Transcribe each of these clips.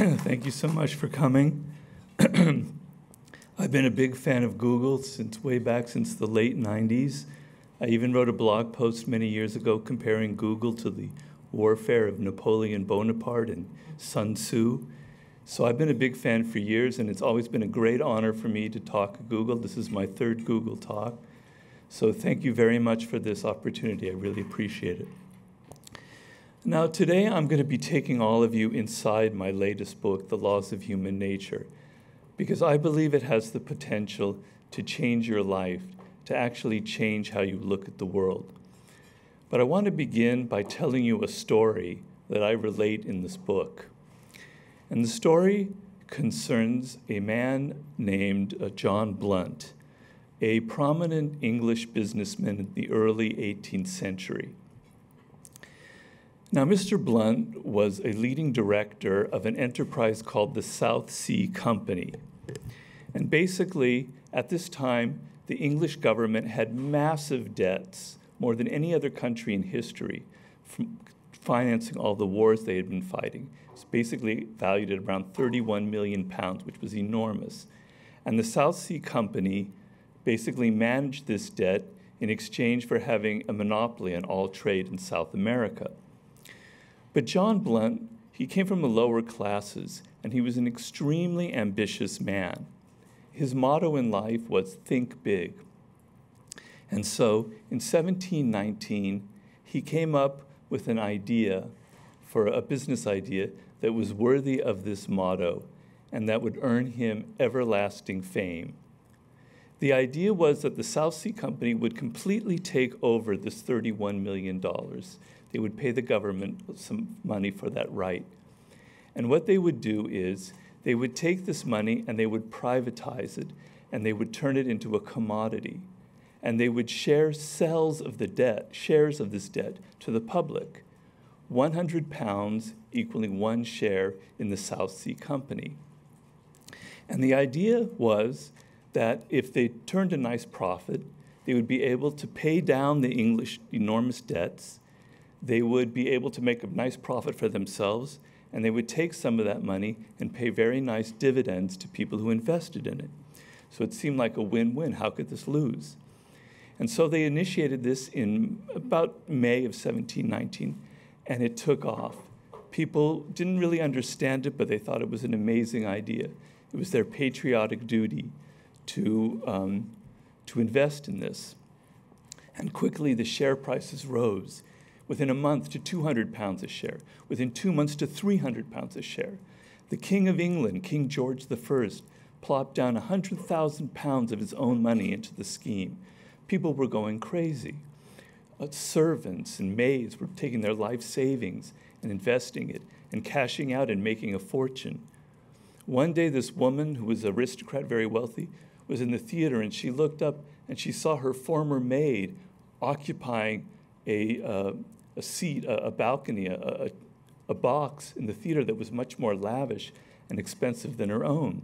Thank you so much for coming. I've been a big fan of Google since way back since the late 90s. I even wrote a blog post many years ago comparing Google to the warfare of Napoleon Bonaparte and Sun Tzu. So I've been a big fan for years, and it's always been a great honor for me to talk at Google. This is my third Google talk. So thank you very much for this opportunity. I really appreciate it. Now, today I'm going to be taking all of you inside my latest book, The Laws of Human Nature because I believe it has the potential to change your life, to actually change how you look at the world. But I want to begin by telling you a story that I relate in this book. And the story concerns a man named uh, John Blunt, a prominent English businessman in the early 18th century. Now, Mr. Blunt was a leading director of an enterprise called the South Sea Company, and basically, at this time, the English government had massive debts, more than any other country in history, from financing all the wars they had been fighting. Basically valued at around 31 million pounds, which was enormous. And the South Sea Company basically managed this debt in exchange for having a monopoly on all trade in South America. But John Blunt, he came from the lower classes, and he was an extremely ambitious man his motto in life was think big. And so in 1719, he came up with an idea for a business idea that was worthy of this motto and that would earn him everlasting fame. The idea was that the South Sea Company would completely take over this $31 million. They would pay the government some money for that right. And what they would do is they would take this money and they would privatize it and they would turn it into a commodity. And they would share cells of the debt, shares of this debt, to the public. 100 pounds equaling one share in the South Sea Company. And the idea was that if they turned a nice profit, they would be able to pay down the English enormous debts. They would be able to make a nice profit for themselves, and they would take some of that money and pay very nice dividends to people who invested in it. So it seemed like a win win. How could this lose? And so they initiated this in about May of 1719, and it took off. People didn't really understand it, but they thought it was an amazing idea. It was their patriotic duty to, um, to invest in this. And quickly the share prices rose within a month to 200 pounds a share, within two months to 300 pounds a share. The King of England, King George I, plopped down 100,000 pounds of his own money into the scheme. People were going crazy. Uh, servants and maids were taking their life savings and investing it and cashing out and making a fortune. One day, this woman, who was an aristocrat, very wealthy, was in the theater and she looked up and she saw her former maid occupying a, uh, a seat, a, a balcony, a, a, a box in the theater that was much more lavish and expensive than her own.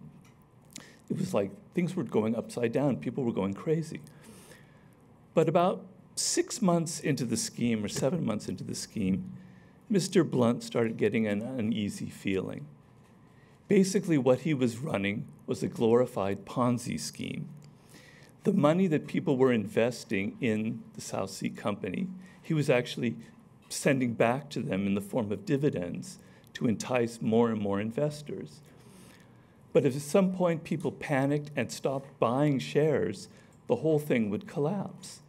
It was like things were going upside down, people were going crazy. But about six months into the scheme, or seven months into the scheme, Mr. Blunt started getting an uneasy feeling. Basically, what he was running was a glorified Ponzi scheme. The money that people were investing in the South Sea Company, he was actually sending back to them in the form of dividends to entice more and more investors. But if at some point people panicked and stopped buying shares, the whole thing would collapse.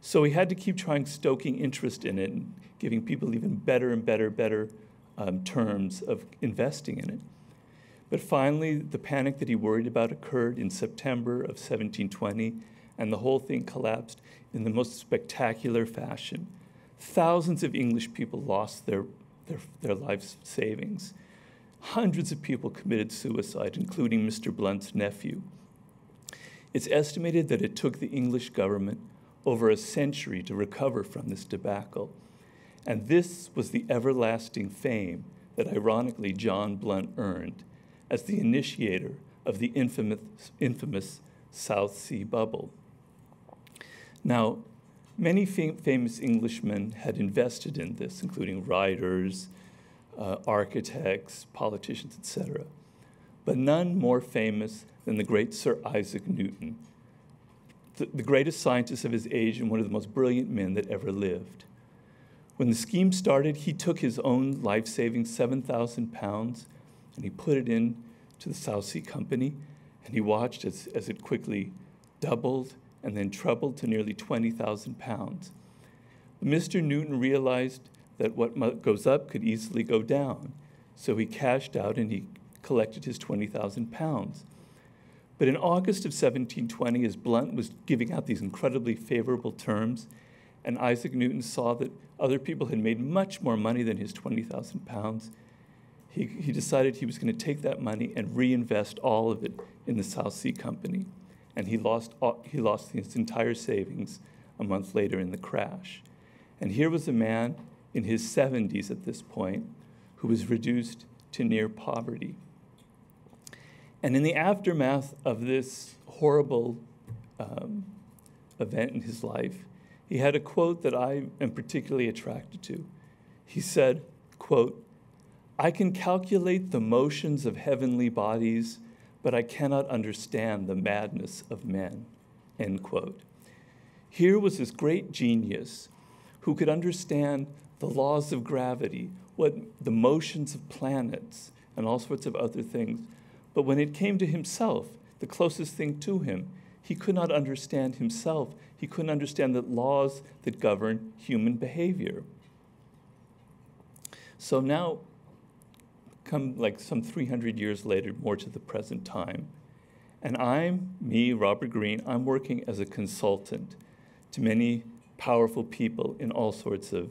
So he had to keep trying stoking interest in it giving people even better and better, better um, terms of investing in it. But finally, the panic that he worried about occurred in September of 1720, and the whole thing collapsed in the most spectacular fashion. Thousands of English people lost their, their, their life savings. Hundreds of people committed suicide, including Mr. Blunt's nephew. It's estimated that it took the English government over a century to recover from this debacle. And this was the everlasting fame that, ironically, John Blunt earned as the initiator of the infamous, infamous South Sea bubble. Now, many fam- famous Englishmen had invested in this, including writers, uh, architects, politicians, etc., but none more famous than the great Sir Isaac Newton, the, the greatest scientist of his age and one of the most brilliant men that ever lived. When the scheme started, he took his own life saving 7,000 pounds and he put it in to the South Sea Company and he watched as, as it quickly doubled and then trebled to nearly 20,000 pounds. Mr. Newton realized that what goes up could easily go down, so he cashed out and he collected his 20,000 pounds. But in August of 1720, as Blunt was giving out these incredibly favorable terms, and Isaac Newton saw that other people had made much more money than his 20,000 pounds, he, he decided he was going to take that money and reinvest all of it in the South Sea Company. And he lost, all, he lost his entire savings a month later in the crash. And here was a man in his 70s at this point who was reduced to near poverty. And in the aftermath of this horrible um, event in his life, he had a quote that I am particularly attracted to. He said, quote, I can calculate the motions of heavenly bodies, but I cannot understand the madness of men. End quote. Here was this great genius who could understand the laws of gravity, what the motions of planets, and all sorts of other things. But when it came to himself, the closest thing to him, he could not understand himself. He couldn't understand the laws that govern human behavior. So now come like some 300 years later, more to the present time. And I'm, me, Robert Greene, I'm working as a consultant to many powerful people in all sorts of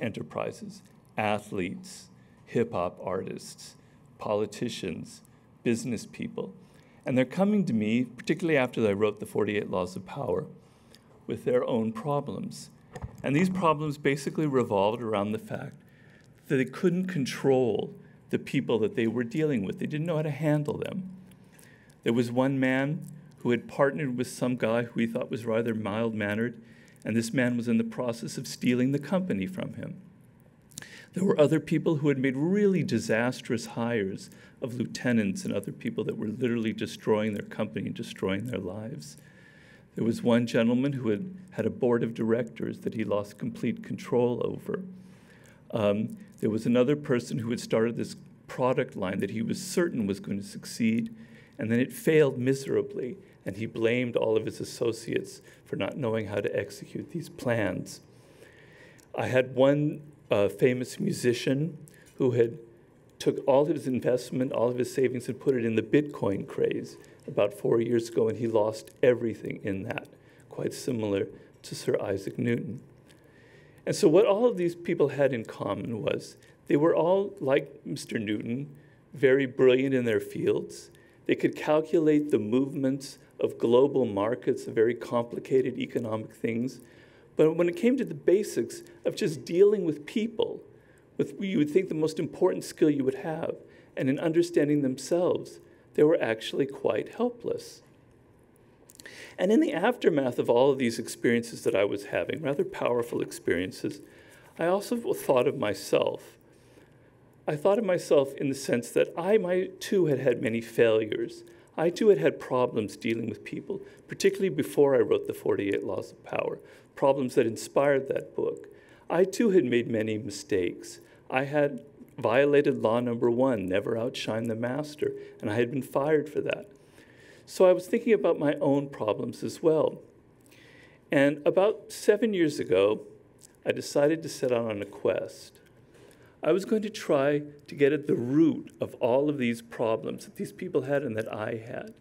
enterprises athletes, hip hop artists, politicians, business people. And they're coming to me, particularly after I wrote the 48 Laws of Power, with their own problems. And these problems basically revolved around the fact that they couldn't control the people that they were dealing with. They didn't know how to handle them. There was one man who had partnered with some guy who he thought was rather mild mannered, and this man was in the process of stealing the company from him. There were other people who had made really disastrous hires of lieutenants and other people that were literally destroying their company and destroying their lives. There was one gentleman who had had a board of directors that he lost complete control over. Um, there was another person who had started this product line that he was certain was going to succeed, and then it failed miserably, and he blamed all of his associates for not knowing how to execute these plans. I had one uh, famous musician who had took all of his investment, all of his savings, and put it in the Bitcoin craze about four years ago, and he lost everything in that, quite similar to Sir Isaac Newton. And so, what all of these people had in common was they were all, like Mr. Newton, very brilliant in their fields. They could calculate the movements of global markets, very complicated economic things. But when it came to the basics of just dealing with people, with you would think the most important skill you would have, and in understanding themselves, they were actually quite helpless. And in the aftermath of all of these experiences that I was having, rather powerful experiences, I also thought of myself. I thought of myself in the sense that I my, too had had many failures. I too had had problems dealing with people, particularly before I wrote the 48 Laws of Power, problems that inspired that book. I too had made many mistakes. I had violated law number one, never outshine the master, and I had been fired for that. So I was thinking about my own problems as well. And about seven years ago, I decided to set out on a quest. I was going to try to get at the root of all of these problems that these people had and that I had.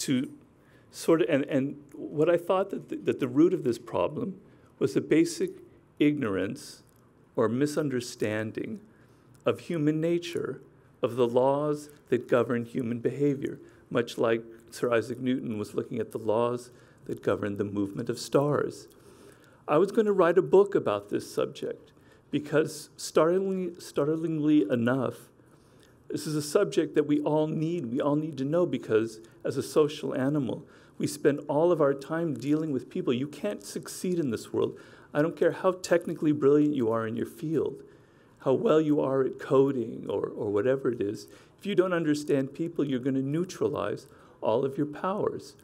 To sort of, and, and what I thought that the, that the root of this problem was the basic ignorance or misunderstanding of human nature, of the laws that govern human behavior, much like Sir Isaac Newton was looking at the laws that govern the movement of stars. I was going to write a book about this subject because, startlingly, startlingly enough, this is a subject that we all need. We all need to know because, as a social animal, We spend all of our time dealing with people. You can't succeed in this world. I don't care how technically brilliant you are in your field, how well you are at coding or, or whatever it is. If you don't understand people, you're going to neutralize all of your powers.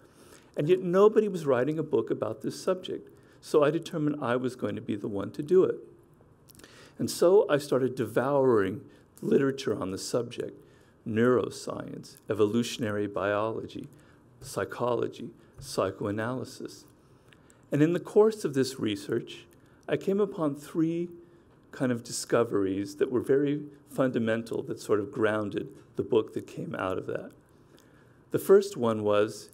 And yet, nobody was writing a book about this subject. So I determined I was going to be the one to do it. And so I started devouring literature on the subject neuroscience, evolutionary biology, psychology, psychoanalysis. And in the course of this research, I came upon three kind of discoveries that were very fundamental that sort of grounded the book that came out of that. The first one was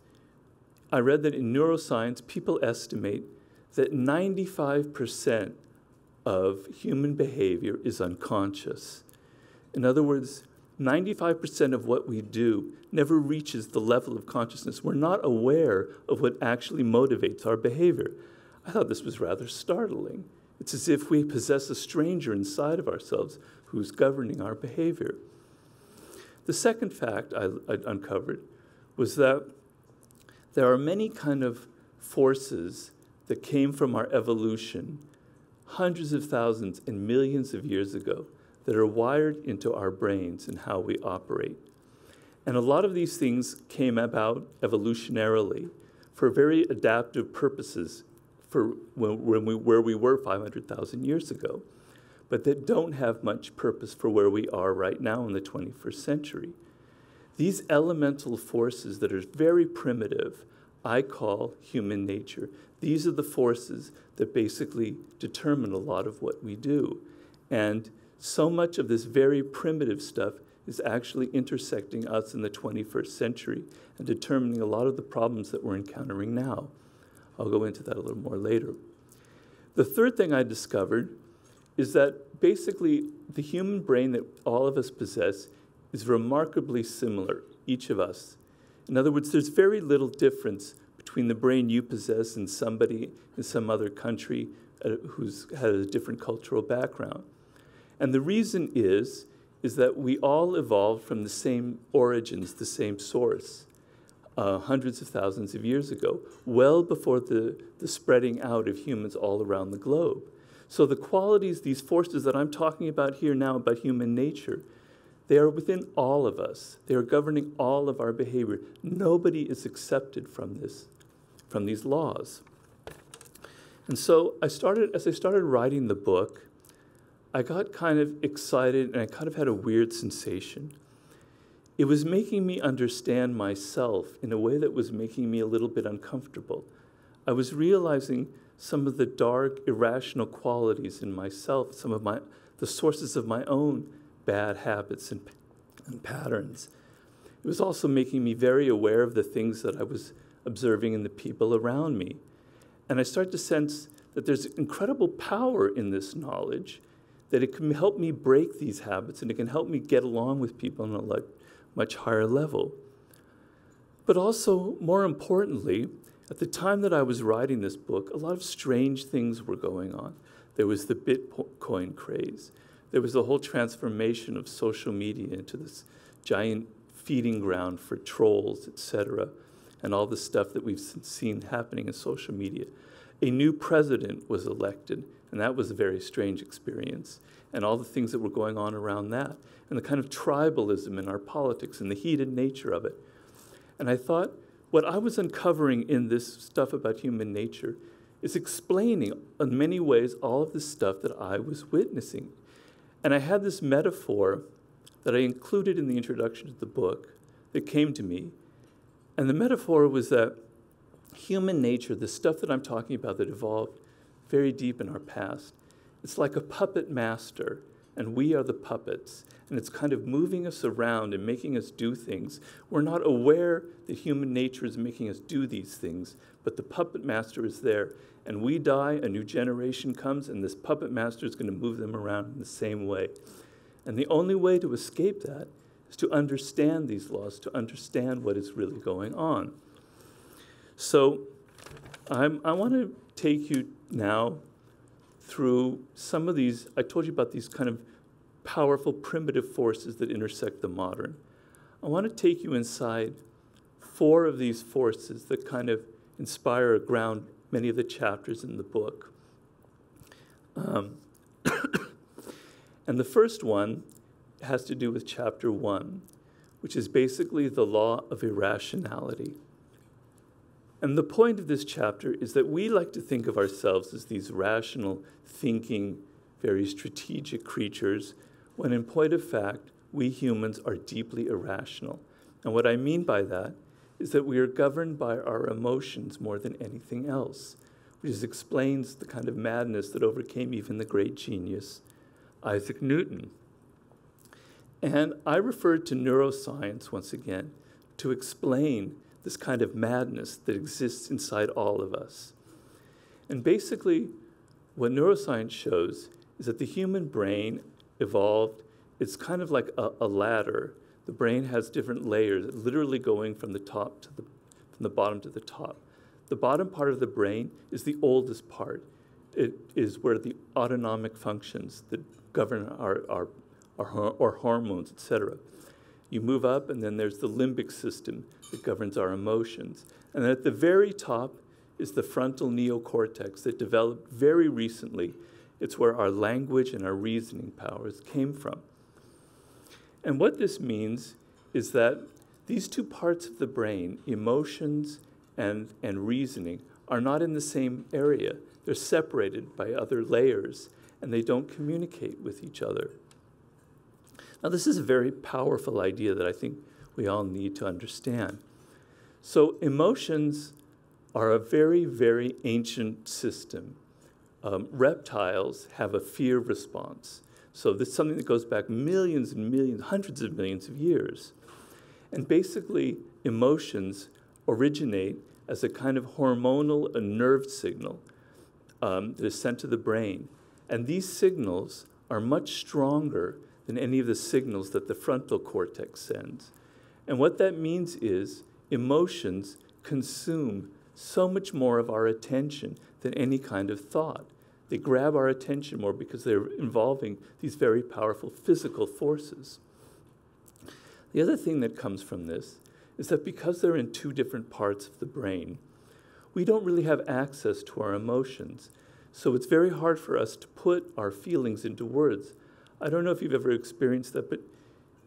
I read that in neuroscience, people estimate that 95% of human behavior is unconscious. In other words, 95% of what we do never reaches the level of consciousness. We're not aware of what actually motivates our behavior. I thought this was rather startling. It's as if we possess a stranger inside of ourselves who's governing our behavior. The second fact I, I uncovered was that there are many kind of forces that came from our evolution hundreds of thousands and millions of years ago that are wired into our brains and how we operate. And a lot of these things came about evolutionarily for very adaptive purposes for when, we, where we were 500,000 years ago, but that don't have much purpose for where we are right now in the 21st century. These elemental forces that are very primitive, I call human nature. These are the forces that basically determine a lot of what we do. And so much of this very primitive stuff is actually intersecting us in the 21st century and determining a lot of the problems that we're encountering now. I'll go into that a little more later. The third thing I discovered is that basically the human brain that all of us possess is remarkably similar, each of us. In other words, there's very little difference between the brain you possess and somebody in some other country uh, who's had a different cultural background. And the reason is, is that we all evolved from the same origins, the same source, uh, hundreds of thousands of years ago, well before the, the spreading out of humans all around the globe. So the qualities, these forces that I'm talking about here now about human nature, they are within all of us. They are governing all of our behavior. Nobody is accepted from this, from these laws. And so I started, as I started writing the book, I got kind of excited and I kind of had a weird sensation. It was making me understand myself in a way that was making me a little bit uncomfortable. I was realizing some of the dark, irrational qualities in myself, some of my, the sources of my own bad habits and, and patterns. It was also making me very aware of the things that I was observing in the people around me. And I start to sense that there's incredible power in this knowledge that it can help me break these habits and it can help me get along with people on a much higher level. But also, more importantly, at the time that I was writing this book, a lot of strange things were going on. There was the Bitcoin craze. There was the whole transformation of social media into this giant feeding ground for trolls, etc., and all the stuff that we've seen happening in social media. A new president was elected, and that was a very strange experience. And all the things that were going on around that, and the kind of tribalism in our politics and the heated nature of it. And I thought, what I was uncovering in this stuff about human nature is explaining, in many ways, all of the stuff that I was witnessing. And I had this metaphor that I included in the introduction to the book that came to me. And the metaphor was that human nature, the stuff that I'm talking about that evolved very deep in our past. It's like a puppet master, and we are the puppets. And it's kind of moving us around and making us do things. We're not aware that human nature is making us do these things, but the puppet master is there. And we die, a new generation comes, and this puppet master is going to move them around in the same way. And the only way to escape that is to understand these laws, to understand what is really going on. So I'm, i want to take you now through some of these, I told you about these kind of powerful primitive forces that intersect the modern. I want to take you inside four of these forces that kind of inspire or ground many of the chapters in the book. Um, and the first one has to do with chapter one, which is basically the law of irrationality. And the point of this chapter is that we like to think of ourselves as these rational, thinking, very strategic creatures, when in point of fact, we humans are deeply irrational. And what I mean by that is that we are governed by our emotions more than anything else, which explains the kind of madness that overcame even the great genius, Isaac Newton. And I referred to neuroscience once again to explain this kind of madness that exists inside all of us. And basically, what neuroscience shows is that the human brain evolved, it's kind of like a, a ladder. The brain has different layers, literally going from the top to the, from the bottom to the top. The bottom part of the brain is the oldest part. It is where the autonomic functions that govern our, our, our, our hormones, etc. You move up, and then there's the limbic system that governs our emotions. And then at the very top is the frontal neocortex that developed very recently. It's where our language and our reasoning powers came from. And what this means is that these two parts of the brain, emotions and, and reasoning, are not in the same area. They're separated by other layers, and they don't communicate with each other. Now, this is a very powerful idea that I think we all need to understand. So, emotions are a very, very ancient system. Um, reptiles have a fear response. So, this is something that goes back millions and millions, hundreds of millions of years. And basically, emotions originate as a kind of hormonal, a nerve signal um, that is sent to the brain. And these signals are much stronger than any of the signals that the frontal cortex sends. And what that means is emotions consume so much more of our attention than any kind of thought. They grab our attention more because they're involving these very powerful physical forces. The other thing that comes from this is that because they're in two different parts of the brain, we don't really have access to our emotions. So it's very hard for us to put our feelings into words I don't know if you've ever experienced that, but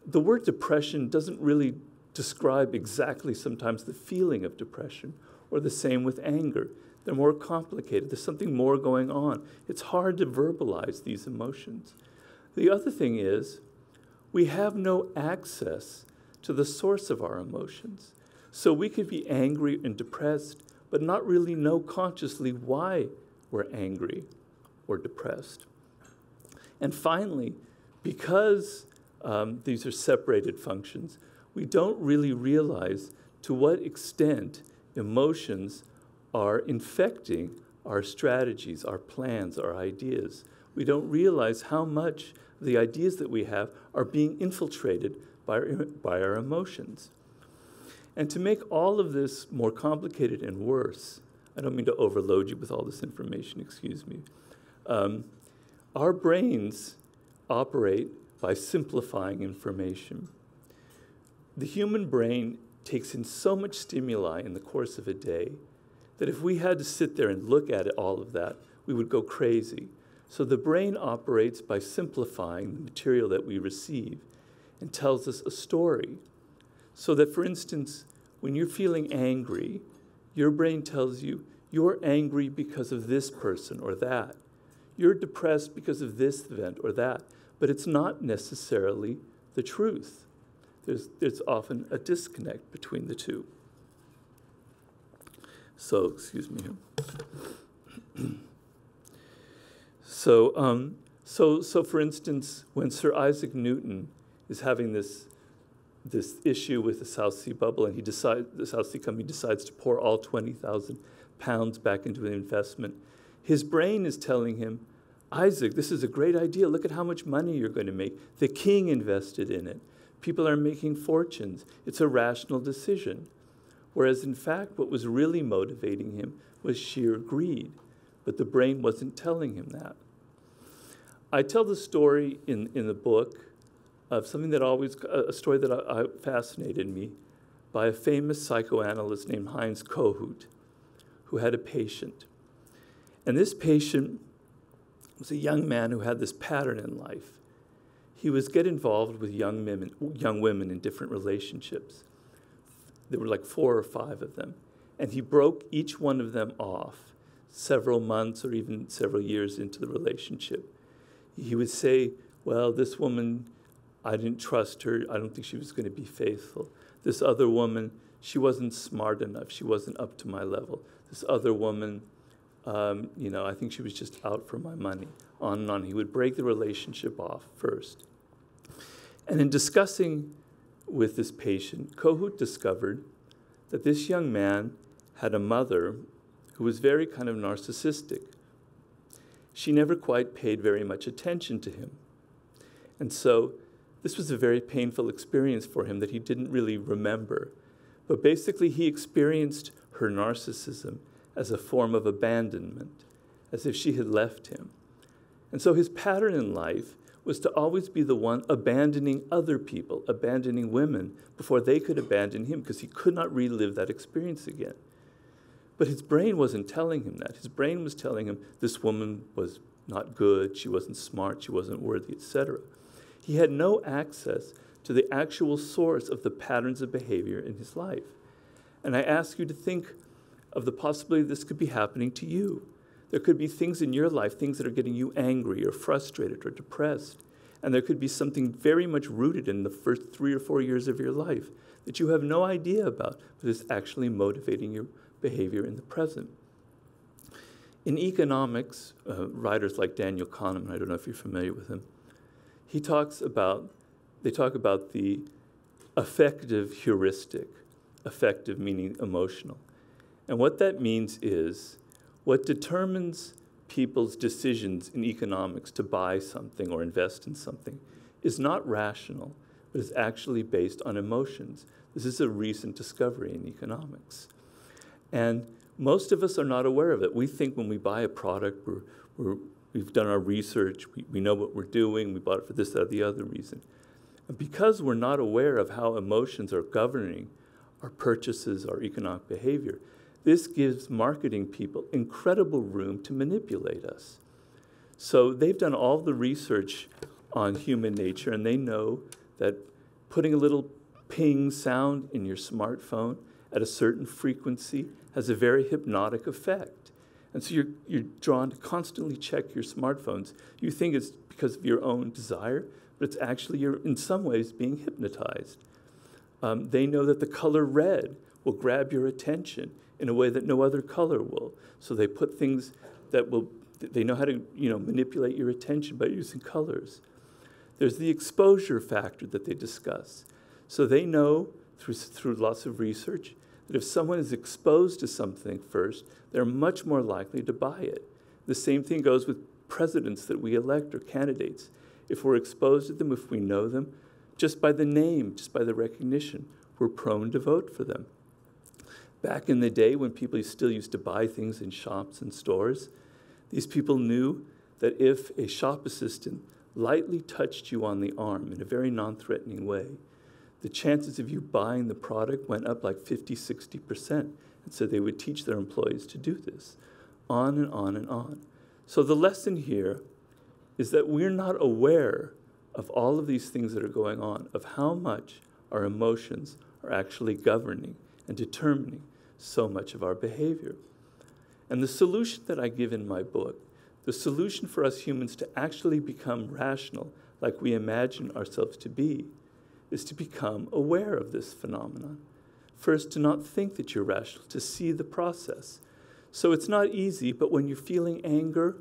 the word depression doesn't really describe exactly sometimes the feeling of depression, or the same with anger. They're more complicated. There's something more going on. It's hard to verbalize these emotions. The other thing is, we have no access to the source of our emotions. So we could be angry and depressed, but not really know consciously why we're angry or depressed. And finally, because um, these are separated functions, we don't really realize to what extent emotions are infecting our strategies, our plans, our ideas. We don't realize how much the ideas that we have are being infiltrated by our, by our emotions. And to make all of this more complicated and worse, I don't mean to overload you with all this information, excuse me. Um, our brains operate by simplifying information. The human brain takes in so much stimuli in the course of a day that if we had to sit there and look at it, all of that, we would go crazy. So the brain operates by simplifying the material that we receive and tells us a story. So that, for instance, when you're feeling angry, your brain tells you you're angry because of this person or that. You're depressed because of this event or that but it's not necessarily the truth. There's, there's often a disconnect between the two. So, excuse me. so, um, so, so, for instance, when Sir Isaac Newton is having this, this issue with the South Sea bubble, and he decides, the South Sea Company decides to pour all 20,000 pounds back into an investment, his brain is telling him, Isaac, this is a great idea. Look at how much money you're going to make. The king invested in it. People are making fortunes. It's a rational decision. Whereas, in fact, what was really motivating him was sheer greed. But the brain wasn't telling him that. I tell the story in, in the book of something that always, uh, a story that I, I fascinated me. by a famous psychoanalyst named Heinz Kohut, who had a patient. And this patient was a young man who had this pattern in life. He was get involved with young women, young women in different relationships. There were like four or five of them. And he broke each one of them off several months or even several years into the relationship. He would say, Well, this woman, I didn't trust her. I don't think she was going to be faithful. This other woman, she wasn't smart enough. She wasn't up to my level. This other woman, um, you know, I think she was just out for my money. On and on. He would break the relationship off first. And in discussing with this patient, Kohut discovered that this young man had a mother who was very kind of narcissistic. She never quite paid very much attention to him. And so this was a very painful experience for him that he didn't really remember. But basically, he experienced her narcissism as a form of abandonment, as if she had left him. And so his pattern in life was to always be the one abandoning other people, abandoning women, before they could abandon him, because he could not relive that experience again. But his brain wasn't telling him that. His brain was telling him this woman was not good, she wasn't smart, she wasn't worthy, etc. He had no access to the actual source of the patterns of behavior in his life. And I ask you to think of the possibility this could be happening to you. There could be things in your life, things that are getting you angry or frustrated or depressed. And there could be something very much rooted in the first three or four years of your life that you have no idea about, but is actually motivating your behavior in the present. In economics, uh, writers like Daniel Kahneman, I don't know if you're familiar with him, he talks about, they talk about the affective heuristic, affective meaning emotional. And what that means is what determines people's decisions in economics to buy something or invest in something is not rational, but is actually based on emotions. This is a recent discovery in economics. And most of us are not aware of it. We think when we buy a product, we're, we're, we've done our research, we, we know what we're doing, we bought it for this or the other reason. And because we're not aware of how emotions are governing our purchases, our economic behavior, this gives marketing people incredible room to manipulate us. So they've done all the research on human nature, and they know that putting a little ping sound in your smartphone at a certain frequency has a very hypnotic effect. And so you're, you're drawn to constantly check your smartphones. You think it's because of your own desire, but it's actually you're in some ways being hypnotized. Um, they know that the color red will grab your attention in a way that no other color will. So they put things that will, they know how to you know, manipulate your attention by using colors. There's the exposure factor that they discuss. So they know through, through lots of research that if someone is exposed to something first, they're much more likely to buy it. The same thing goes with presidents that we elect or candidates. If we're exposed to them, if we know them, just by the name, just by the recognition, we're prone to vote for them. Back in the day when people still used to buy things in shops and stores, these people knew that if a shop assistant lightly touched you on the arm in a very non threatening way, the chances of you buying the product went up like 50, 60%. And so they would teach their employees to do this, on and on and on. So the lesson here is that we're not aware of all of these things that are going on, of how much our emotions are actually governing and determining so much of our behavior. And the solution that I give in my book, the solution for us humans to actually become rational like we imagine ourselves to be, is to become aware of this phenomenon. First, to not think that you're rational, to see the process. So it's not easy, but when you're feeling anger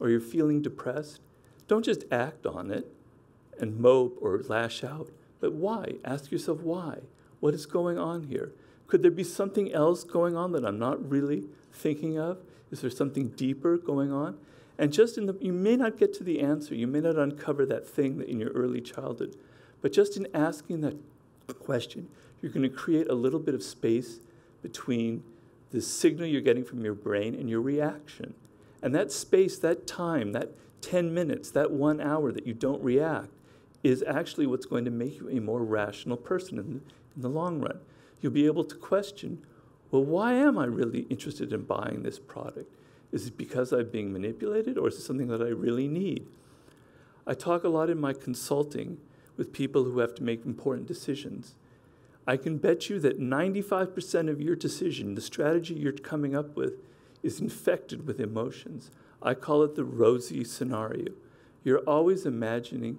or you're feeling depressed, don't just act on it and mope or lash out, but why? Ask yourself why. What is going on here? Could there be something else going on that I'm not really thinking of? Is there something deeper going on? And just in the, you may not get to the answer, you may not uncover that thing that in your early childhood, but just in asking that question, you're going to create a little bit of space between the signal you're getting from your brain and your reaction. And that space, that time, that 10 minutes, that one hour that you don't react, is actually what's going to make you a more rational person in, in the long run. You'll be able to question well, why am I really interested in buying this product? Is it because I'm being manipulated, or is it something that I really need? I talk a lot in my consulting with people who have to make important decisions. I can bet you that 95% of your decision, the strategy you're coming up with, is infected with emotions. I call it the rosy scenario. You're always imagining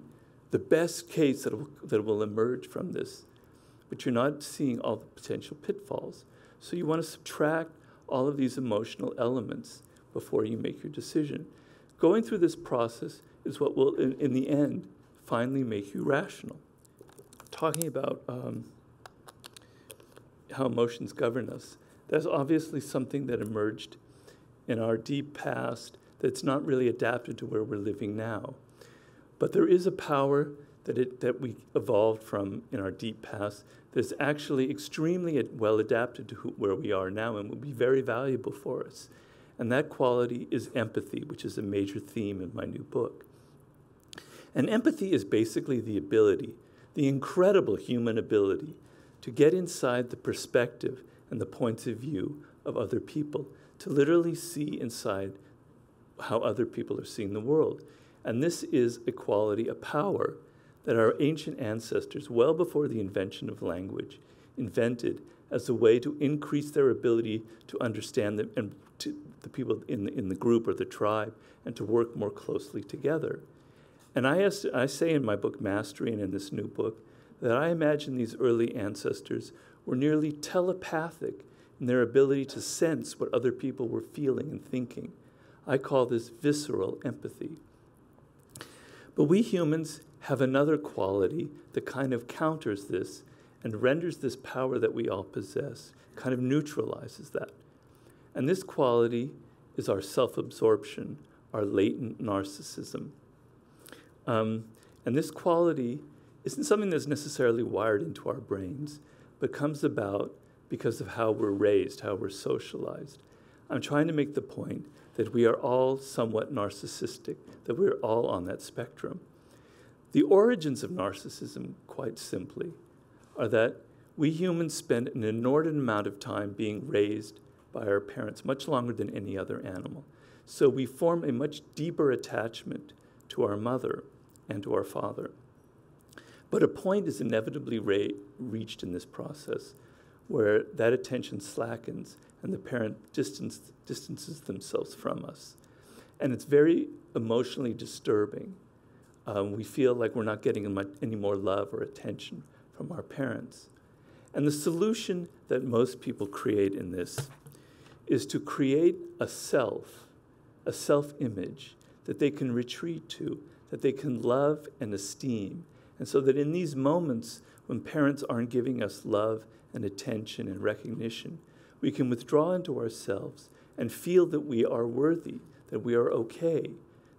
the best case that will, that will emerge from this, but you're not seeing all the potential pitfalls. So you want to subtract all of these emotional elements before you make your decision. Going through this process is what will, in, in the end, finally make you rational. Talking about um, how emotions govern us, that's obviously something that emerged in our deep past that's not really adapted to where we're living now. But there is a power that, it, that we evolved from in our deep past that's actually extremely well adapted to who, where we are now and will be very valuable for us. And that quality is empathy, which is a major theme in my new book. And empathy is basically the ability, the incredible human ability, to get inside the perspective and the points of view of other people, to literally see inside how other people are seeing the world. And this is a quality, a power that our ancient ancestors, well before the invention of language, invented as a way to increase their ability to understand them and to the people in the, in the group or the tribe and to work more closely together. And I, I say in my book Mastery and in this new book that I imagine these early ancestors were nearly telepathic in their ability to sense what other people were feeling and thinking. I call this visceral empathy. But we humans have another quality that kind of counters this and renders this power that we all possess, kind of neutralizes that. And this quality is our self absorption, our latent narcissism. Um, and this quality isn't something that's necessarily wired into our brains, but comes about because of how we're raised, how we're socialized. I'm trying to make the point that we are all somewhat narcissistic, that we're all on that spectrum. The origins of narcissism, quite simply, are that we humans spend an inordinate amount of time being raised by our parents, much longer than any other animal. So we form a much deeper attachment to our mother and to our father. But a point is inevitably reached in this process where that attention slackens and the parent distance, distances themselves from us. And it's very emotionally disturbing um, we feel like we're not getting any more love or attention from our parents. And the solution that most people create in this is to create a self, a self image that they can retreat to, that they can love and esteem. And so that in these moments when parents aren't giving us love and attention and recognition, we can withdraw into ourselves and feel that we are worthy, that we are okay,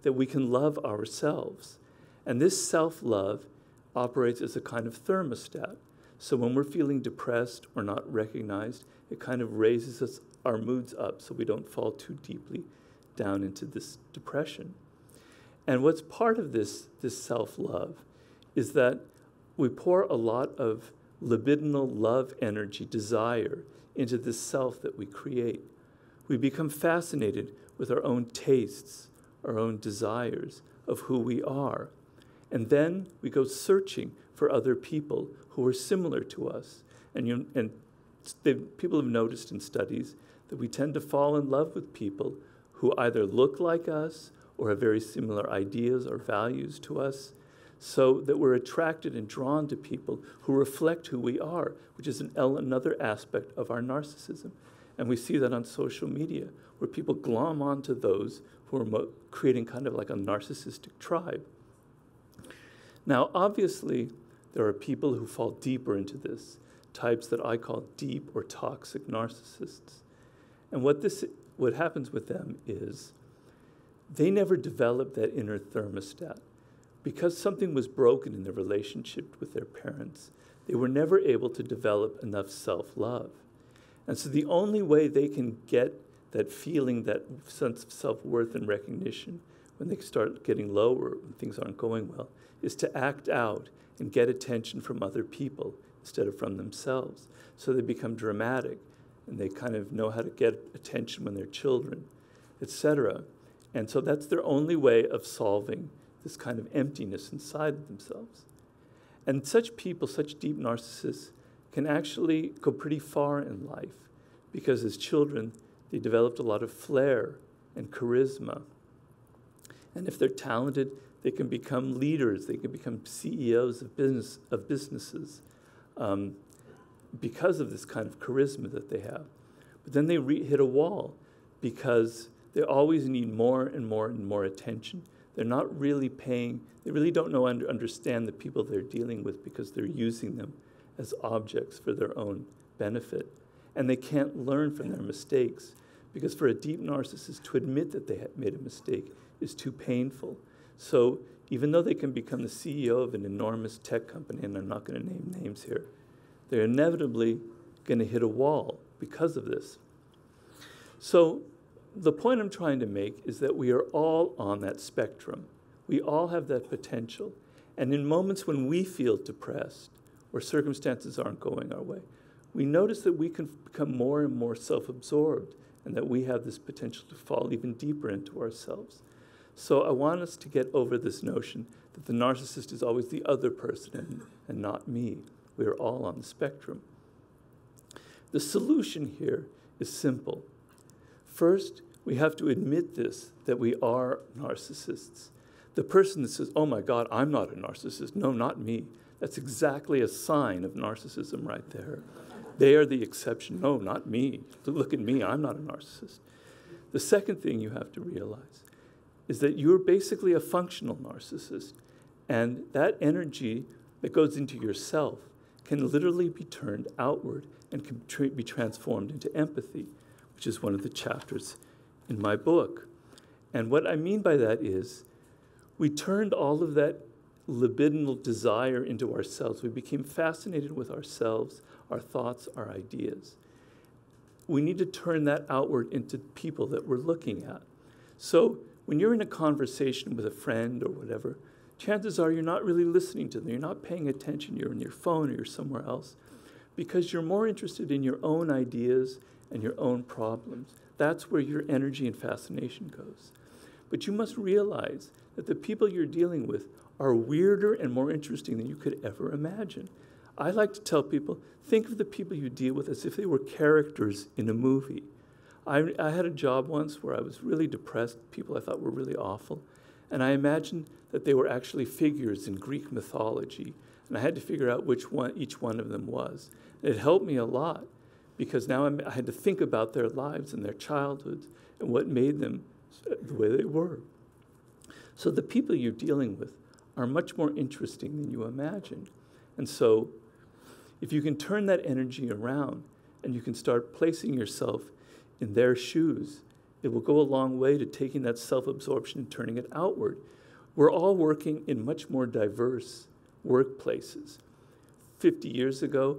that we can love ourselves. And this self love operates as a kind of thermostat. So when we're feeling depressed or not recognized, it kind of raises us, our moods up so we don't fall too deeply down into this depression. And what's part of this, this self love is that we pour a lot of libidinal love energy, desire, into this self that we create. We become fascinated with our own tastes, our own desires of who we are. And then we go searching for other people who are similar to us. And, you, and people have noticed in studies that we tend to fall in love with people who either look like us or have very similar ideas or values to us, so that we're attracted and drawn to people who reflect who we are, which is an, another aspect of our narcissism. And we see that on social media, where people glom onto those who are creating kind of like a narcissistic tribe. Now, obviously, there are people who fall deeper into this, types that I call deep or toxic narcissists. And what, this, what happens with them is they never develop that inner thermostat. Because something was broken in their relationship with their parents, they were never able to develop enough self love. And so the only way they can get that feeling, that sense of self worth and recognition when they start getting lower, when things aren't going well, is to act out and get attention from other people, instead of from themselves. So they become dramatic and they kind of know how to get attention when they're children, etc. And so that's their only way of solving this kind of emptiness inside themselves. And such people, such deep narcissists, can actually go pretty far in life because as children, they developed a lot of flair and charisma. And if they're talented, they can become leaders, they can become CEOs of, business, of businesses um, because of this kind of charisma that they have. But then they hit a wall because they always need more and more and more attention. They're not really paying, they really don't know and understand the people they're dealing with because they're using them as objects for their own benefit. And they can't learn from their mistakes because for a deep narcissist to admit that they made a mistake is too painful. So even though they can become the CEO of an enormous tech company, and I'm not going to name names here, they're inevitably going to hit a wall because of this. So the point I'm trying to make is that we are all on that spectrum. We all have that potential. And in moments when we feel depressed or circumstances aren't going our way, we notice that we can become more and more self absorbed and that we have this potential to fall even deeper into ourselves. So I want us to get over this notion that the narcissist is always the other person and, and not me. We are all on the spectrum. The solution here is simple. First, we have to admit this that we are narcissists. The person that says, Oh my God, I'm not a narcissist. No, not me. That's exactly a sign of narcissism right there. They are the exception. No, not me. Look at me. I'm not a narcissist. The second thing you have to realize is that you're basically a functional narcissist. And that energy that goes into yourself can literally be turned outward and can tra- be transformed into empathy, which is one of the chapters in my book. And what I mean by that is we turned all of that libidinal desire into ourselves. We became fascinated with ourselves, our thoughts, our ideas. We need to turn that outward into people that we're looking at. So when you're in a conversation with a friend or whatever, chances are you're not really listening to them. You're not paying attention. You're on your phone or you're somewhere else because you're more interested in your own ideas and your own problems. That's where your energy and fascination goes. But you must realize that the people you're dealing with are weirder and more interesting than you could ever imagine. I like to tell people think of the people you deal with as if they were characters in a movie. I, I had a job once where I was really depressed, people I thought were really awful, and I imagined that they were actually figures in Greek mythology, and I had to figure out which one each one of them was. It helped me a lot because now I'm, i had to think about their lives and their childhoods and what made them the way they were. So the people you're dealing with are much more interesting than you imagine. And so if you can turn that energy around and you can start placing yourself in their shoes, it will go a long way to taking that self absorption and turning it outward. We're all working in much more diverse workplaces. 50 years ago,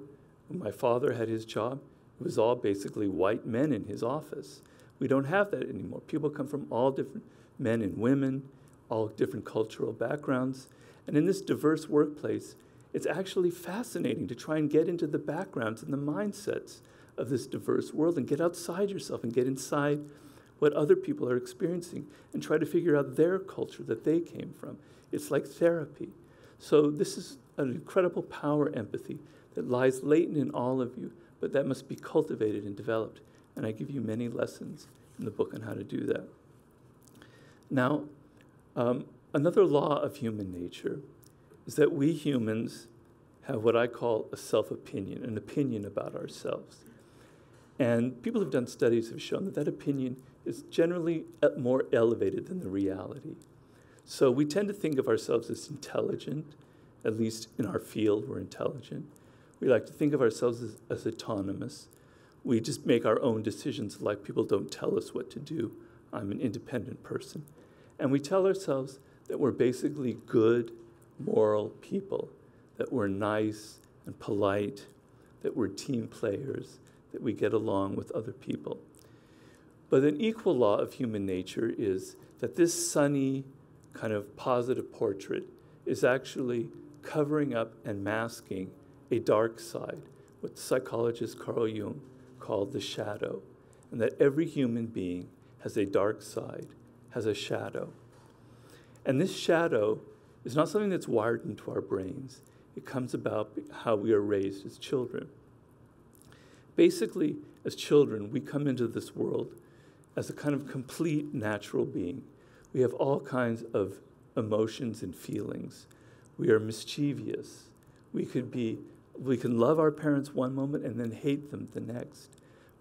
when my father had his job, it was all basically white men in his office. We don't have that anymore. People come from all different men and women, all different cultural backgrounds. And in this diverse workplace, it's actually fascinating to try and get into the backgrounds and the mindsets of this diverse world and get outside yourself and get inside what other people are experiencing and try to figure out their culture that they came from. It's like therapy. So, this is an incredible power empathy that lies latent in all of you but that must be cultivated and developed. And I give you many lessons in the book on how to do that. Now, um, another law of human nature is that we humans have what I call a self opinion, an opinion about ourselves. And people who've done studies have shown that that opinion is generally more elevated than the reality. So we tend to think of ourselves as intelligent, at least in our field, we're intelligent. We like to think of ourselves as, as autonomous. We just make our own decisions like people don't tell us what to do. I'm an independent person. And we tell ourselves that we're basically good, moral people, that we're nice and polite, that we're team players, that we get along with other people. But an equal law of human nature is that this sunny, kind of positive portrait is actually covering up and masking a dark side, what psychologist Carl Jung called the shadow, and that every human being has a dark side, has a shadow. And this shadow is not something that's wired into our brains. It comes about how we are raised as children. Basically, as children, we come into this world as a kind of complete natural being. We have all kinds of emotions and feelings. We are mischievous. We could be we can love our parents one moment and then hate them the next.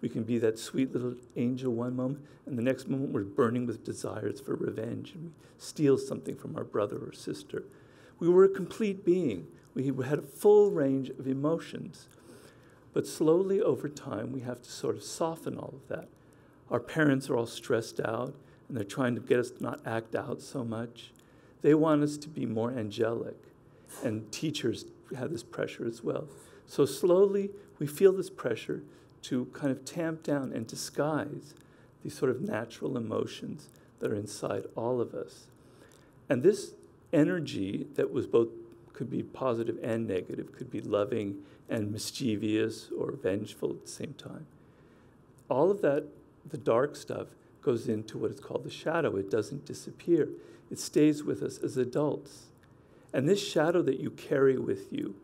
We can be that sweet little angel one moment, and the next moment we're burning with desires for revenge and we steal something from our brother or sister. We were a complete being. We had a full range of emotions. But slowly over time, we have to sort of soften all of that. Our parents are all stressed out and they're trying to get us to not act out so much. They want us to be more angelic, and teachers have this pressure as well. So slowly, we feel this pressure to kind of tamp down and disguise these sort of natural emotions that are inside all of us. And this energy that was both could be positive and negative, could be loving and mischievous or vengeful at the same time. All of that, the dark stuff, goes into what is called the shadow. It doesn't disappear. It stays with us as adults. And this shadow that you carry with you,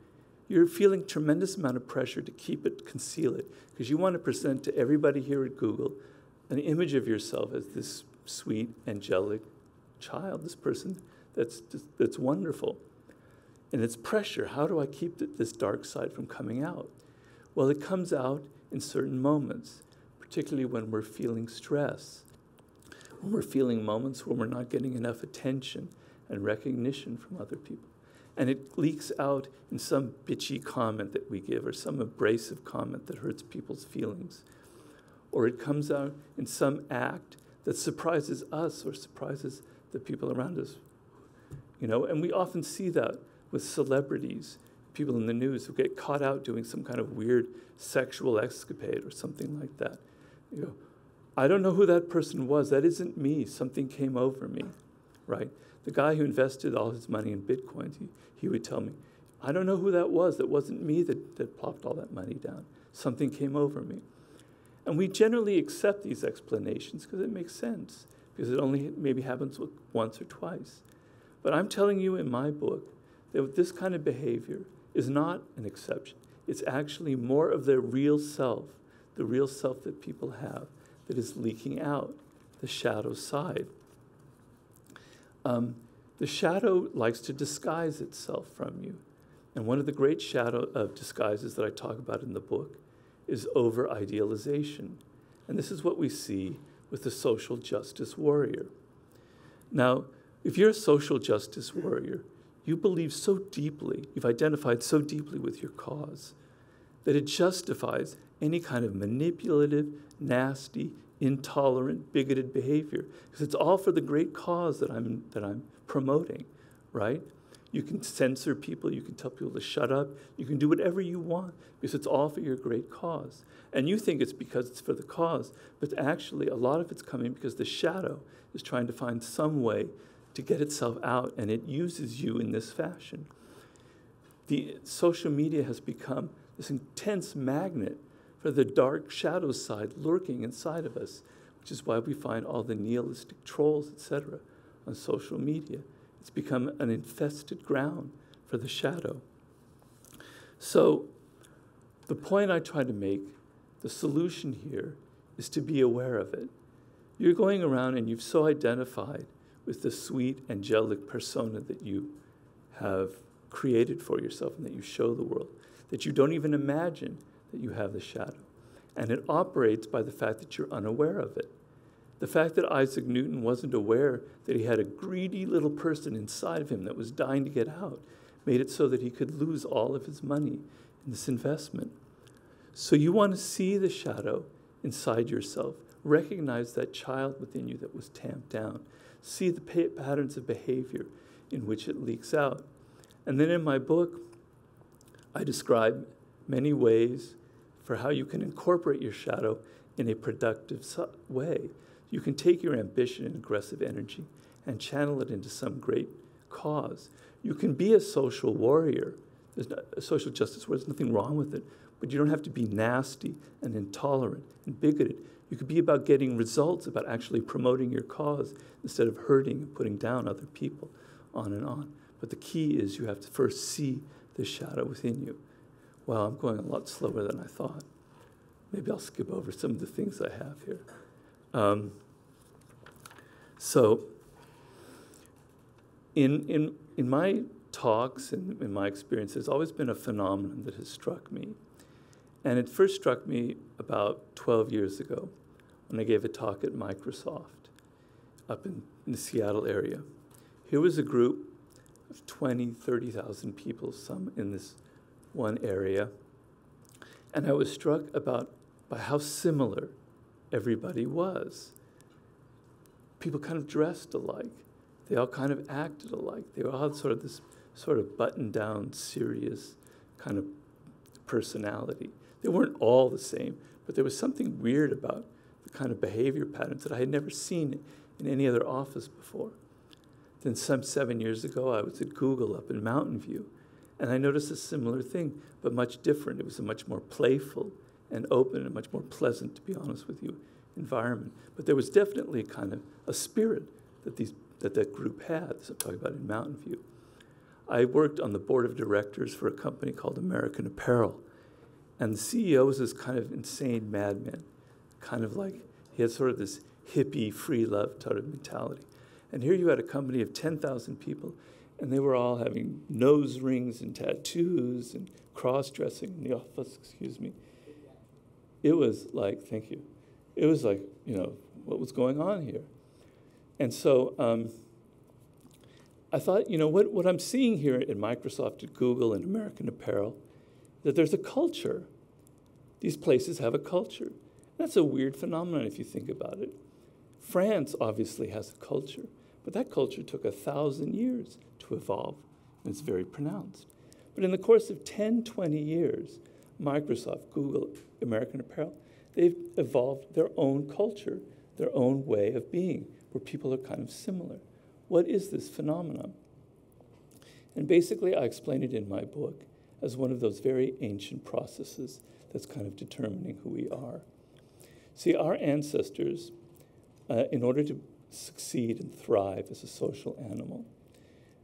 you're feeling tremendous amount of pressure to keep it, conceal it, because you want to present to everybody here at Google an image of yourself as this sweet, angelic child, this person that's, that's wonderful. And it's pressure. How do I keep this dark side from coming out? Well, it comes out in certain moments, particularly when we're feeling stress, when we're feeling moments when we're not getting enough attention and recognition from other people. And it leaks out in some bitchy comment that we give or some abrasive comment that hurts people's feelings. Or it comes out in some act that surprises us or surprises the people around us. You know, and we often see that with celebrities, people in the news who get caught out doing some kind of weird sexual escapade or something like that. You go, I don't know who that person was. That isn't me. Something came over me, right? The guy who invested all his money in Bitcoin, he, he would tell me, I don't know who that was. That wasn't me that, that plopped all that money down. Something came over me. And we generally accept these explanations because it makes sense, because it only maybe happens once or twice. But I'm telling you in my book that this kind of behavior is not an exception. It's actually more of the real self, the real self that people have, that is leaking out, the shadow side. Um, the shadow likes to disguise itself from you. And one of the great shadow of disguises that I talk about in the book is over idealization. And this is what we see with the social justice warrior. Now, if you're a social justice warrior, you believe so deeply, you've identified so deeply with your cause, that it justifies any kind of manipulative, nasty, intolerant, bigoted behavior. Because it's all for the great cause that I'm, that I'm promoting, right? You can censor people, you can tell people to shut up, you can do whatever you want because it's all for your great cause. And you think it's because it's for the cause, but actually, a lot of it's coming because the shadow is trying to find some way to get itself out, and it uses you in this fashion. The social media has become this intense magnet for the dark shadow side lurking inside of us, which is why we find all the nihilistic trolls, etc., on social media. It's become an infested ground for the shadow. So, the point I try to make, the solution here, is to be aware of it. You're going around and you've so identified with the sweet, angelic persona that you have created for yourself and that you show the world, that you don't even imagine that you have the shadow. And it operates by the fact that you're unaware of it. The fact that Isaac Newton wasn't aware that he had a greedy little person inside of him that was dying to get out made it so that he could lose all of his money in this investment. So you want to see the shadow inside yourself, recognize that child within you that was tamped down, see the patterns of behavior in which it leaks out. And then in my book, I describe many ways for how you can incorporate your shadow in a productive way. You can take your ambition and aggressive energy and channel it into some great cause. You can be a social warrior There's no, social justice where there's nothing wrong with it, but you don't have to be nasty and intolerant and bigoted. You could be about getting results, about actually promoting your cause instead of hurting and putting down other people, on and on. But the key is you have to first see the shadow within you. Well, I'm going a lot slower than I thought. Maybe I'll skip over some of the things I have here. Um, so, in, in, in my talks and in my experience, there's always been a phenomenon that has struck me. And it first struck me about 12 years ago when I gave a talk at Microsoft up in, the Seattle area. Here was a group of 20, 30,000 people, some in this one area. And I was struck about by how similar everybody was. People kind of dressed alike. They all kind of acted alike. They all had sort of this sort of buttoned down, serious kind of personality. They weren't all the same, but there was something weird about kind of behavior patterns that I had never seen in any other office before. Then, some seven years ago, I was at Google up in Mountain View, and I noticed a similar thing, but much different. It was a much more playful and open and much more pleasant, to be honest with you, environment. But there was definitely a kind of a spirit that these that that group had. I'm talking about in Mountain View. I worked on the board of directors for a company called American Apparel, and the CEO was this kind of insane madman, kind of like he had sort of this hippie, free love type of mentality. And here you had a company of 10,000 people, and they were all having nose rings and tattoos and cross dressing in the office, excuse me. It was like, thank you. It was like, you know, what was going on here? And so um, I thought, you know, what, what I'm seeing here at Microsoft, at Google, and American Apparel, that there's a culture. These places have a culture. That's a weird phenomenon if you think about it. France obviously has a culture, but that culture took a thousand years to evolve, and it's very pronounced. But in the course of 10, 20 years, Microsoft, Google, American Apparel, they've evolved their own culture, their own way of being, where people are kind of similar. What is this phenomenon? And basically, I explain it in my book as one of those very ancient processes that's kind of determining who we are. See, our ancestors, uh, in order to succeed and thrive as a social animal,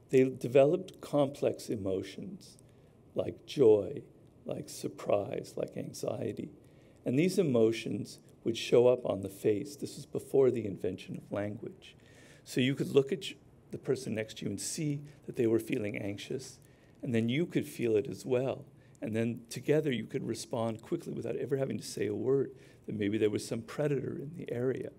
they developed complex emotions like joy, like surprise, like anxiety. And these emotions would show up on the face. This was before the invention of language. So you could look at the person next to you and see that they were feeling anxious, and then you could feel it as well. And then together you could respond quickly without ever having to say a word that maybe there was some predator in the area.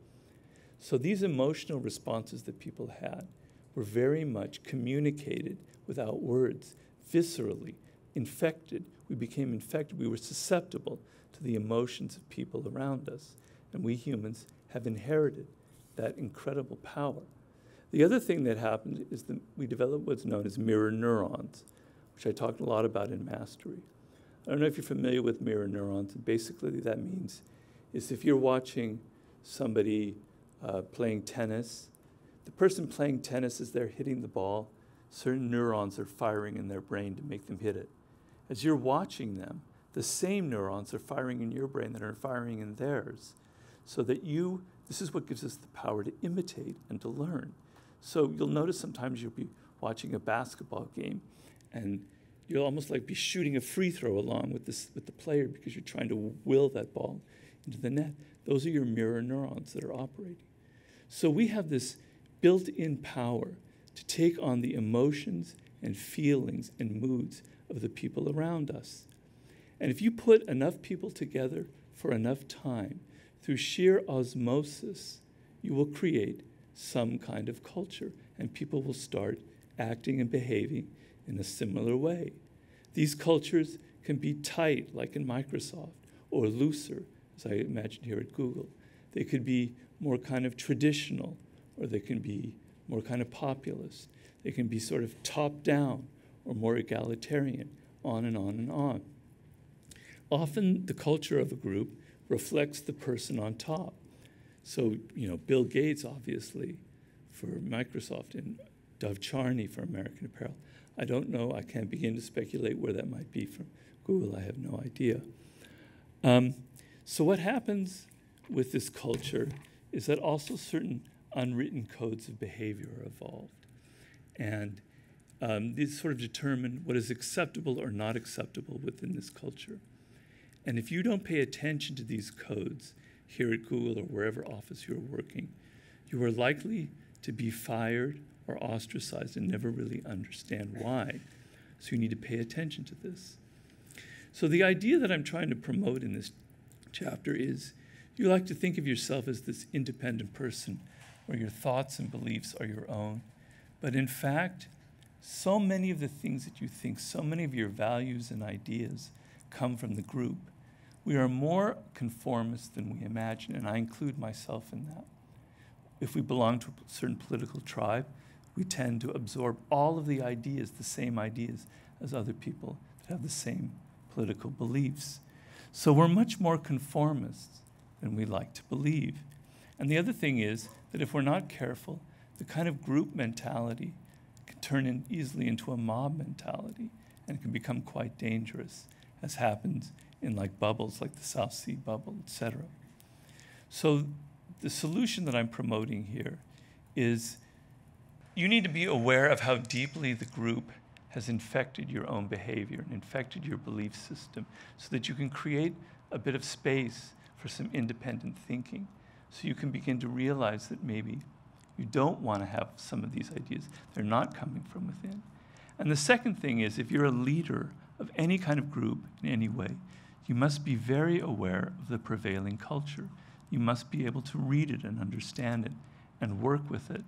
So these emotional responses that people had were very much communicated without words, viscerally, infected. We became infected. We were susceptible to the emotions of people around us. And we humans have inherited that incredible power. The other thing that happened is that we developed what's known as mirror neurons, which I talked a lot about in Mastery. I don't know if you're familiar with mirror neurons, basically that means is if you're watching somebody uh, playing tennis, the person playing tennis as they're hitting the ball, certain neurons are firing in their brain to make them hit it. As you're watching them, the same neurons are firing in your brain that are firing in theirs. So that you, this is what gives us the power to imitate and to learn. So you'll notice sometimes you'll be watching a basketball game and you'll almost like be shooting a free throw along with, this, with the player because you're trying to will that ball into the net. Those are your mirror neurons that are operating. So we have this built in power to take on the emotions and feelings and moods of the people around us. And if you put enough people together for enough time, through sheer osmosis, you will create some kind of culture, and people will start acting and behaving in a similar way. These cultures can be tight, like in Microsoft, or looser, as I imagine here at Google. They could be more kind of traditional, or they can be more kind of populist. They can be sort of top down or more egalitarian, on and on and on. Often the culture of a group reflects the person on top. So, you know, Bill Gates, obviously, for Microsoft, and Dov Charney for American Apparel. I don't know, I can't begin to speculate where that might be from Google, I have no idea. Um, so, what happens with this culture is that also certain unwritten codes of behavior are evolved. And um, these sort of determine what is acceptable or not acceptable within this culture. And if you don't pay attention to these codes here at Google or wherever office you're working, you are likely to be fired or ostracized and never really understand why. So you need to pay attention to this. So the idea that I'm trying to promote in this chapter is you like to think of yourself as this independent person where your thoughts and beliefs are your own. But in fact, so many of the things that you think, so many of your values and ideas come from the group. We are more conformist than we imagine, and I include myself in that. If we belong to a certain political tribe, we tend to absorb all of the ideas, the same ideas, as other people that have the same political beliefs. So we're much more conformists than we like to believe. And the other thing is that if we're not careful, the kind of group mentality can turn in easily into a mob mentality and can become quite dangerous, as happens in like bubbles like the South Sea bubble, etc. So the solution that I'm promoting here is you need to be aware of how deeply the group has infected your own behavior and infected your belief system so that you can create a bit of space for some independent thinking. So you can begin to realize that maybe you don't want to have some of these ideas. They're not coming from within. And the second thing is if you're a leader of any kind of group in any way, you must be very aware of the prevailing culture. You must be able to read it and understand it and work with it.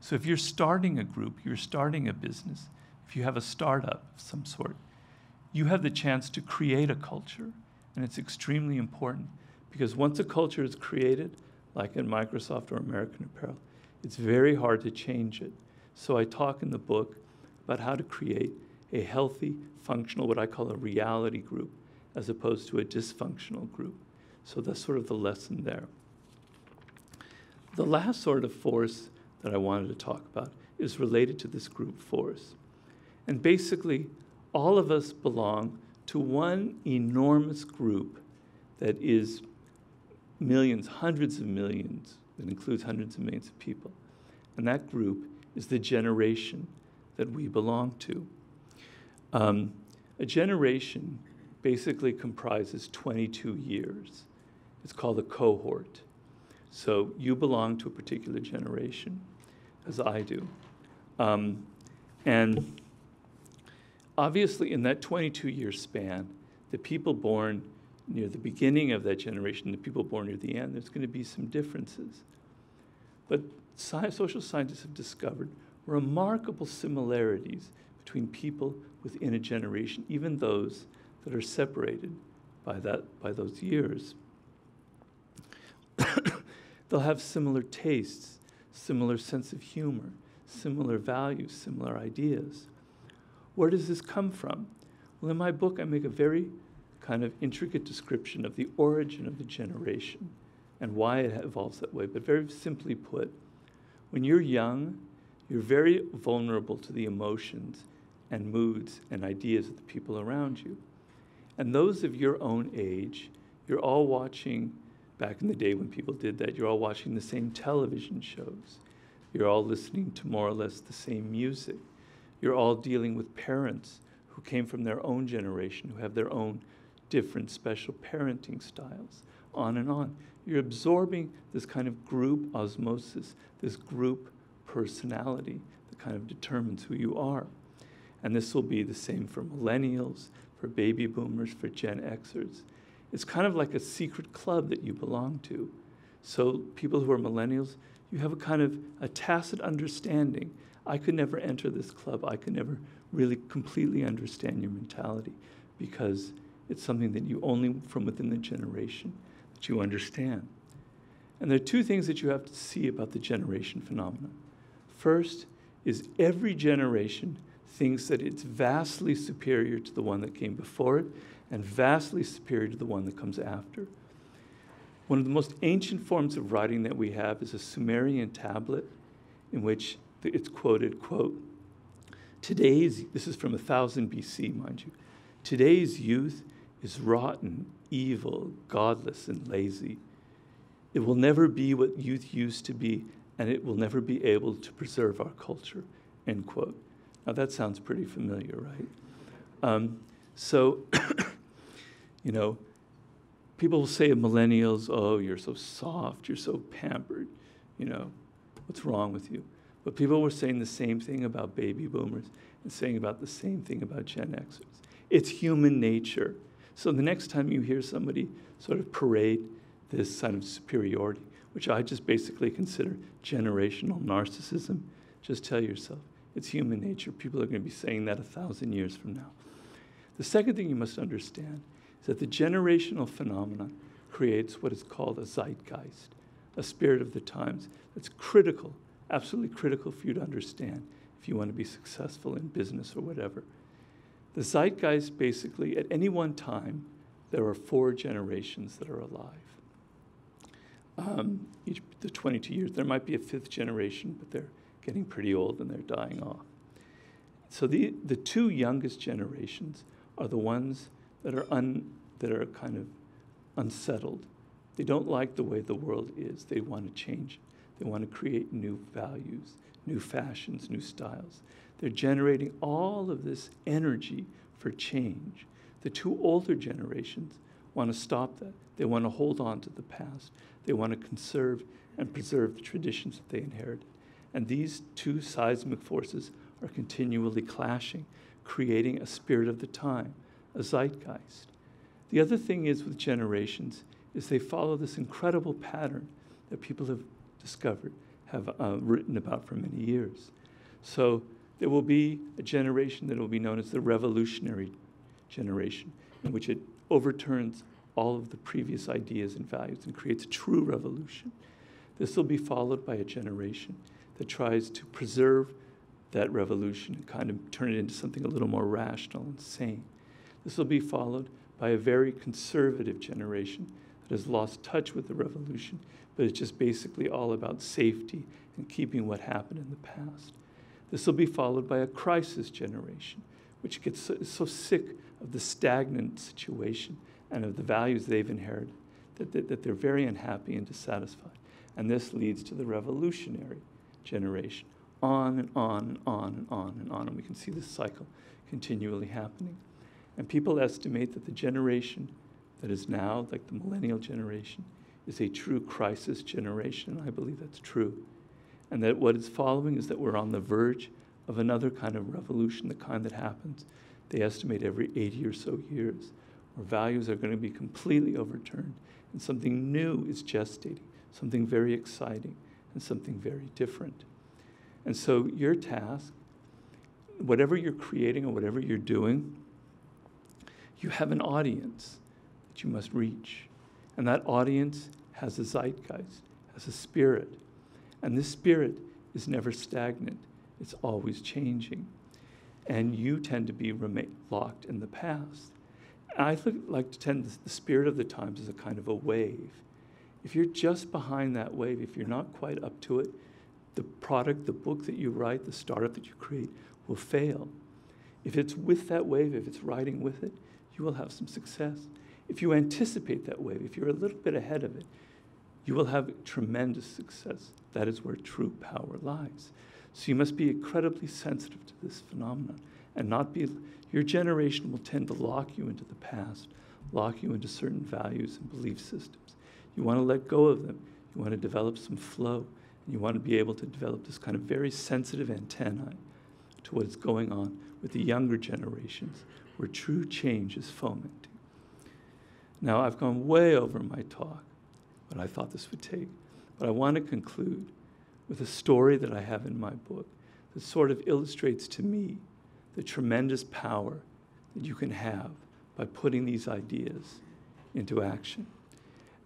So if you're starting a group, you're starting a business, if you have a startup of some sort, you have the chance to create a culture. And it's extremely important because once a culture is created, like in Microsoft or American Apparel, it's very hard to change it. So I talk in the book about how to create a healthy, functional, what I call a reality group, as opposed to a dysfunctional group. So that's sort of the lesson there. The last sort of force that I wanted to talk about is related to this group force. And basically, all of us belong to one enormous group that is millions, hundreds of millions, that includes hundreds of millions of people. And that group is the generation that we belong to. Um, a generation basically comprises 22 years. It's called a cohort. So you belong to a particular generation, as I do. Um, and Obviously, in that 22 year span, the people born near the beginning of that generation, the people born near the end, there's going to be some differences. But social scientists have discovered remarkable similarities between people within a generation, even those that are separated by, that, by those years. They'll have similar tastes, similar sense of humor, similar values, similar ideas. Where does this come from? Well, in my book, I make a very kind of intricate description of the origin of the generation and why it evolves that way. But very simply put, when you're young, you're very vulnerable to the emotions and moods and ideas of the people around you. And those of your own age, you're all watching, back in the day when people did that, you're all watching the same television shows. You're all listening to more or less the same music. You're all dealing with parents who came from their own generation, who have their own different special parenting styles, on and on. You're absorbing this kind of group osmosis, this group personality that kind of determines who you are. And this will be the same for millennials, for baby boomers, for Gen Xers. It's kind of like a secret club that you belong to. So people who are millennials, you have a kind of a tacit understanding I could never enter this club. I could never really completely understand your mentality because it's something that you only from within the generation that you understand. And there are two things that you have to see about the generation phenomenon. First is every generation thinks that it's vastly superior to the one that came before it and vastly superior to the one that comes after. One of the most ancient forms of writing that we have is a Sumerian tablet in which it's quoted, quote, today's, this is from 1000 BC, mind you, today's youth is rotten, evil, godless, and lazy. It will never be what youth used to be, and it will never be able to preserve our culture, end quote. Now that sounds pretty familiar, right? Um, so, you know, people will say of millennials, oh, you're so soft, you're so pampered, you know, what's wrong with you? But people were saying the same thing about baby boomers and saying about the same thing about Gen Xers. It's human nature. So the next time you hear somebody sort of parade this kind of superiority, which I just basically consider generational narcissism, just tell yourself it's human nature. People are going to be saying that a thousand years from now. The second thing you must understand is that the generational phenomenon creates what is called a zeitgeist, a spirit of the times that's critical, absolutely critical for you to understand if you want to be successful in business or whatever. The zeitgeist basically, at any one time, there are four generations that are alive. Um, each the 22 years, there might be a fifth generation, but they're getting pretty old and they're dying off. So the, the two youngest generations are the ones that are, un, that are kind of unsettled. They don't like the way the world is. They want to change. They want to create new values, new fashions, new styles. They're generating all of this energy for change. The two older generations want to stop that. They want to hold on to the past. They want to conserve and preserve the traditions that they inherited. And these two seismic forces are continually clashing, creating a spirit of the time, a zeitgeist. The other thing is with generations is they follow this incredible pattern that people have discovered, have uh, written about for many years. So there will be a generation that will be known as the revolutionary generation, in which it overturns all of the previous ideas and values and creates a true revolution. This will be followed by a generation that tries to preserve that revolution and kind of turn it into something a little more rational and sane. This will be followed by a very conservative generation that has lost touch with the revolution, but it's just basically all about safety and keeping what happened in the past. This will be followed by a crisis generation, which gets so, so sick of the stagnant situation and of the values they've inherited that, that, that they're very unhappy and dissatisfied. And this leads to the revolutionary generation. On and on and on and on and on. And we can see this cycle continually happening. And people estimate that the generation that is now, like the millennial generation, is a true crisis generation. I believe that's true. And that what is following is that we're on the verge of another kind of revolution, the kind that happens, they estimate, every 80 or so years, where values are going to be completely overturned and something new is gestating, something very exciting and something very different. And so, your task, whatever you're creating or whatever you're doing, you have an audience that you must reach. And that audience has a zeitgeist, has a spirit. And this spirit is never stagnant, it's always changing. And you tend to be remain, locked in the past. I like to tend the spirit of the times as a kind of a wave. If you're just behind that wave, if you're not quite up to it, the product, the book that you write, the startup that you create will fail. If it's with that wave, if it's riding with it, you will have some success. If you anticipate that wave, if you're a little bit ahead of it, you will have tremendous success. That is where true power lies. So you must be incredibly sensitive to this phenomenon and not be, your generation will tend to lock you into the past, lock you into certain values and belief systems. You want to let go of them. You want to develop some flow. And you want to be able to develop this kind of very sensitive antennae to what is going on with the younger generations where true change is fomenting. Now, I've gone way over my talk, but I thought this would take. But I want to conclude with a story that I have in my book that sort of illustrates to me the tremendous power that you can have by putting these ideas into action.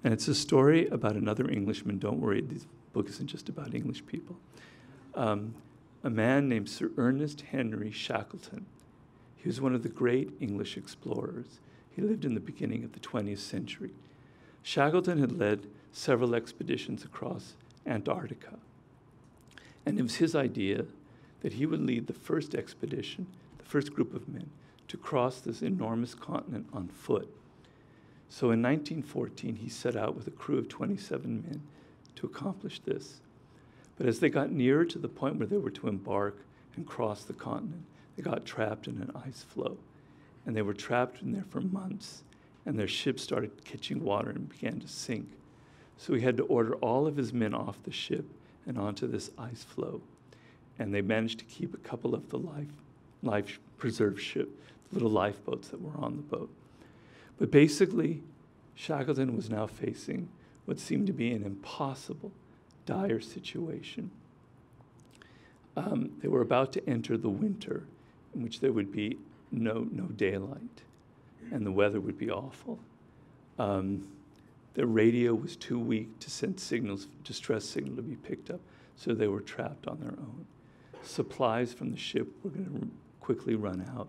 And it's a story about another Englishman. Don't worry, this book isn't just about English people. Um, a man named Sir Ernest Henry Shackleton. He was one of the great English explorers. He lived in the beginning of the 20th century. Shackleton had led several expeditions across Antarctica. And it was his idea that he would lead the first expedition, the first group of men, to cross this enormous continent on foot. So in 1914, he set out with a crew of 27 men to accomplish this. But as they got nearer to the point where they were to embark and cross the continent, they got trapped in an ice floe. And they were trapped in there for months, and their ship started catching water and began to sink. So he had to order all of his men off the ship and onto this ice floe. And they managed to keep a couple of the life, life preserve ship, the little lifeboats that were on the boat. But basically, Shackleton was now facing what seemed to be an impossible, dire situation. Um, they were about to enter the winter in which there would be no, no daylight and the weather would be awful. Um, the radio was too weak to send signals, distress signal to be picked up, so they were trapped on their own. Supplies from the ship were going to quickly run out,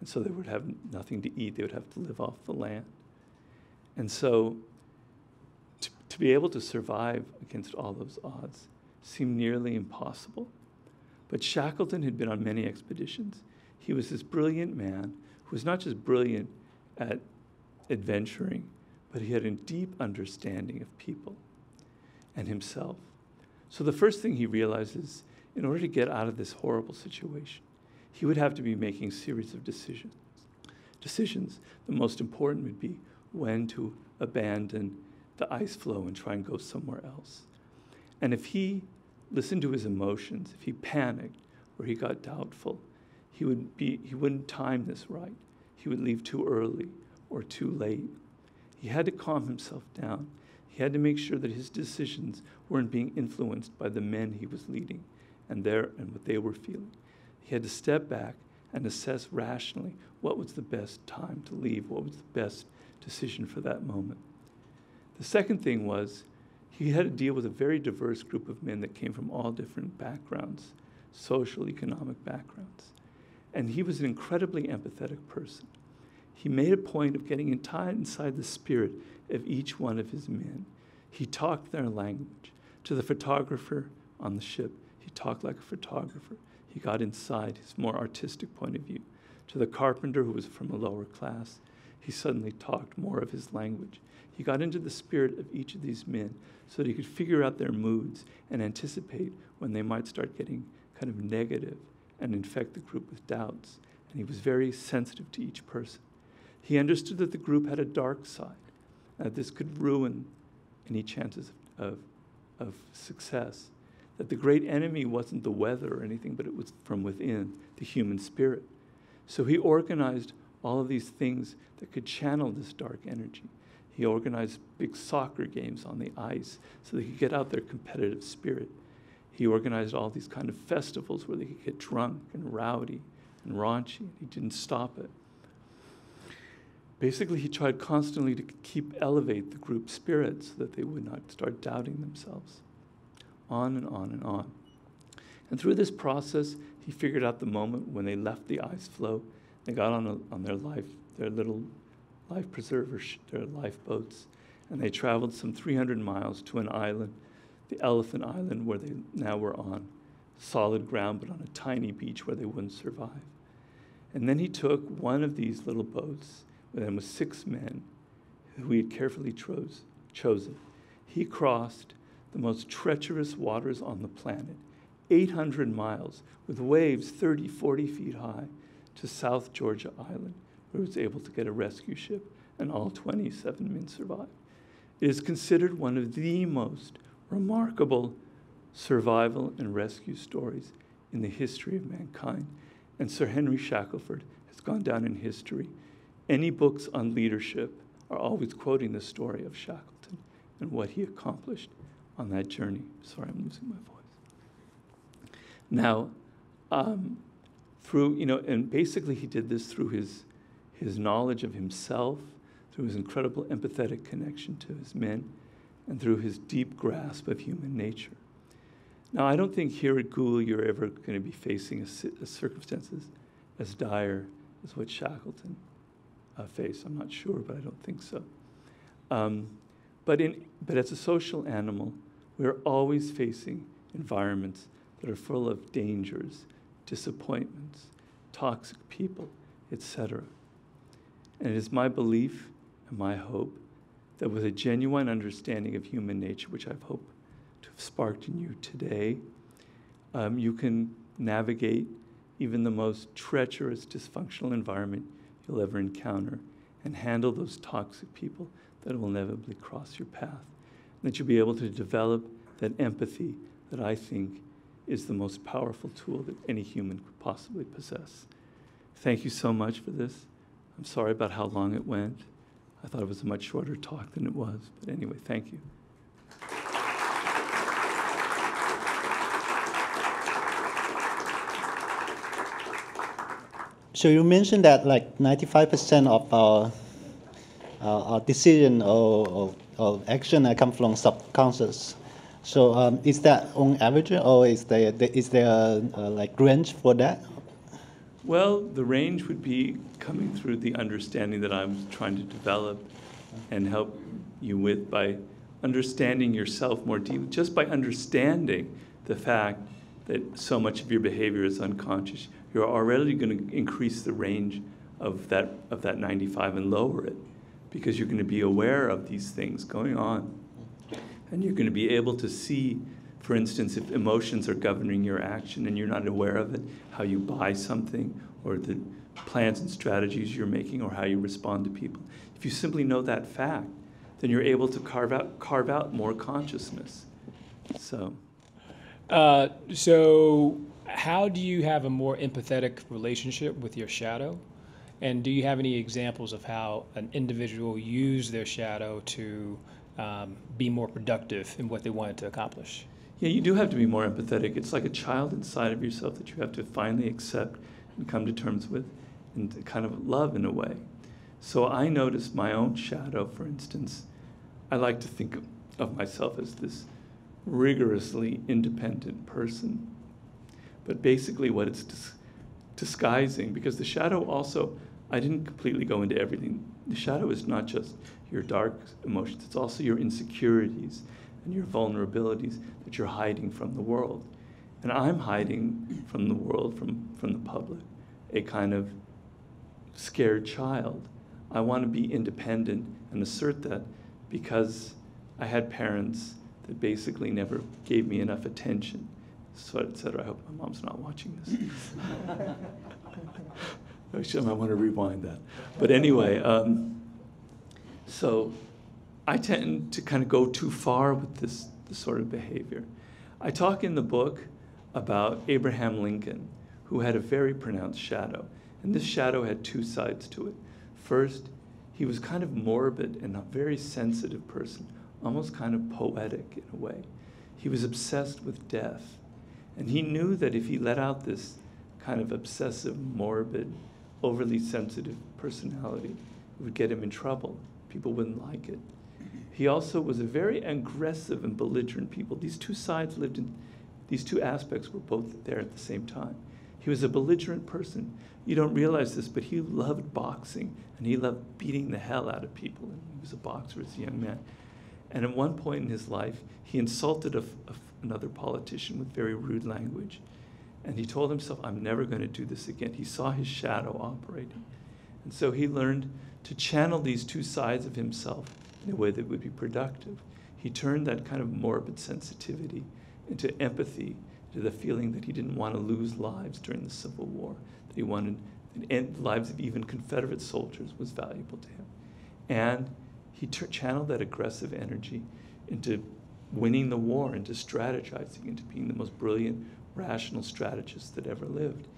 and so they would have nothing to eat. They would have to live off the land. And so to, to be able to survive against all those odds seemed nearly impossible. But Shackleton had been on many expeditions. He was this brilliant man who was not just brilliant at adventuring, but he had a deep understanding of people and himself. So the first thing he realizes, in order to get out of this horrible situation, he would have to be making a series of decisions. Decisions. The most important would be when to abandon the ice floe and try and go somewhere else. And if he listened to his emotions, if he panicked or he got doubtful, he would be he wouldn't time this right. He would leave too early or too late. He had to calm himself down. He had to make sure that his decisions weren't being influenced by the men he was leading and their and what they were feeling. He had to step back and assess rationally what was the best time to leave, what was the best decision for that moment. The second thing was he had to deal with a very diverse group of men that came from all different backgrounds, social, economic backgrounds. And he was an incredibly empathetic person. He made a point of getting inside the spirit of each one of his men. He talked their language. To the photographer on the ship, he talked like a photographer. He got inside his more artistic point of view. To the carpenter who was from a lower class, he suddenly talked more of his language. He got into the spirit of each of these men so that he could figure out their moods and anticipate when they might start getting kind of negative and infect the group with doubts. And he was very sensitive to each person. He understood that the group had a dark side, and that this could ruin any chances of, of success. That the great enemy wasn't the weather or anything, but it was from within, the human spirit. So he organized all of these things that could channel this dark energy. He organized big soccer games on the ice so they could get out their competitive spirit. He organized all these kind of festivals where they could get drunk and rowdy and raunchy. He didn't stop it. Basically, he tried constantly to keep elevate the group spirit so that they would not start doubting themselves. On and on and on. And through this process, he figured out the moment when they left the ice floe, they got on, a, on their life, their little life preservers, their lifeboats, and they traveled some 300 miles to an island, the Elephant Island, where they now were on solid ground, but on a tiny beach where they wouldn't survive. And then he took one of these little boats with him with six men who he had carefully chose, chosen. He crossed the most treacherous waters on the planet, 800 miles, with waves 30, 40 feet high, to South Georgia Island, where he was able to get a rescue ship, and all 27 men survived. It is considered one of the most remarkable survival and rescue stories in the history of mankind. And Sir Henry Shackleton has gone down in history. Any books on leadership are always quoting the story of Shackleton and what he accomplished on that journey. Sorry, I'm losing my voice. Now, um, through, you know, and basically he did this through his, his knowledge of himself, through his incredible empathetic connection to his men, and through his deep grasp of human nature. Now, I don't think here at Google you're ever going to be facing a, a circumstances as dire as what Shackleton uh, faced. I'm not sure, but I don't think so. Um, but, in, but as a social animal, we're always facing environments that are full of dangers, disappointments, toxic people, etc. And it is my belief and my hope that with a genuine understanding of human nature, which I've hoped to have sparked in you today, um, you can navigate even the most treacherous, dysfunctional environment you'll ever encounter and handle those toxic people that will inevitably cross your path. That you'll be able to develop that empathy that I think is the most powerful tool that any human could possibly possess. Thank you so much for this. I'm sorry about how long it went. I thought it was a much shorter talk than it was. But anyway, thank you. So you mentioned that like 95% of our, uh, our decision or, or, or action come from subconscious. So um, is that on average, or is there is there a, a, like range for that? Well, the range would be coming through the understanding that I'm trying to develop and help you with by understanding yourself more deeply. Just by understanding the fact that so much of your behavior is unconscious, you're already going to increase the range of that of that 95 and lower it because you're going to be aware of these things going on and you're going to be able to see, for instance, if emotions are governing your action and you're not aware of it, how you buy something or the plans and strategies you're making or how you respond to people. If you simply know that fact, then you're able to carve out, carve out more consciousness. So. Uh, so, how do you have a more empathetic relationship with your shadow? And do you have any examples of how an individual used their shadow to um, be more productive in what they wanted to accomplish. Yeah, you do have to be more empathetic. It's like a child inside of yourself that you have to finally accept and come to terms with and kind of love in a way. So I notice my own shadow, for instance. I like to think of myself as this rigorously independent person. But basically, what it's dis- disguising, because the shadow also, I didn't completely go into everything. The shadow is not just your dark emotions, it's also your insecurities and your vulnerabilities that you're hiding from the world. And I'm hiding from the world, from, from the public, a kind of scared child. I want to be independent and assert that because I had parents that basically never gave me enough attention, so etc. I hope my mom's not watching this. Actually, I might want to rewind that. But anyway, um, so I tend to kind of go too far with this, this sort of behavior. I talk in the book about Abraham Lincoln, who had a very pronounced shadow. And this shadow had two sides to it. First, he was kind of morbid and a very sensitive person, almost kind of poetic in a way. He was obsessed with death. And he knew that if he let out this kind of obsessive, morbid, overly sensitive personality, it would get him in trouble people wouldn't like it. He also was a very aggressive and belligerent people. These two sides lived in, these two aspects were both there at the same time. He was a belligerent person. You don't realize this, but he loved boxing and he loved beating the hell out of people. And he was a boxer as a young man. And at one point in his life, he insulted a, a, another politician with very rude language. And he told himself, I'm never going to do this again. He saw his shadow operating. And so he learned to channel these two sides of himself in a way that would be productive. He turned that kind of morbid sensitivity into empathy, to the feeling that he didn't want to lose lives during the Civil War, he wanted the lives of even Confederate soldiers was valuable to him. And he channeled that aggressive energy into winning the war, into strategizing, into being the most brilliant, rational strategist that ever lived.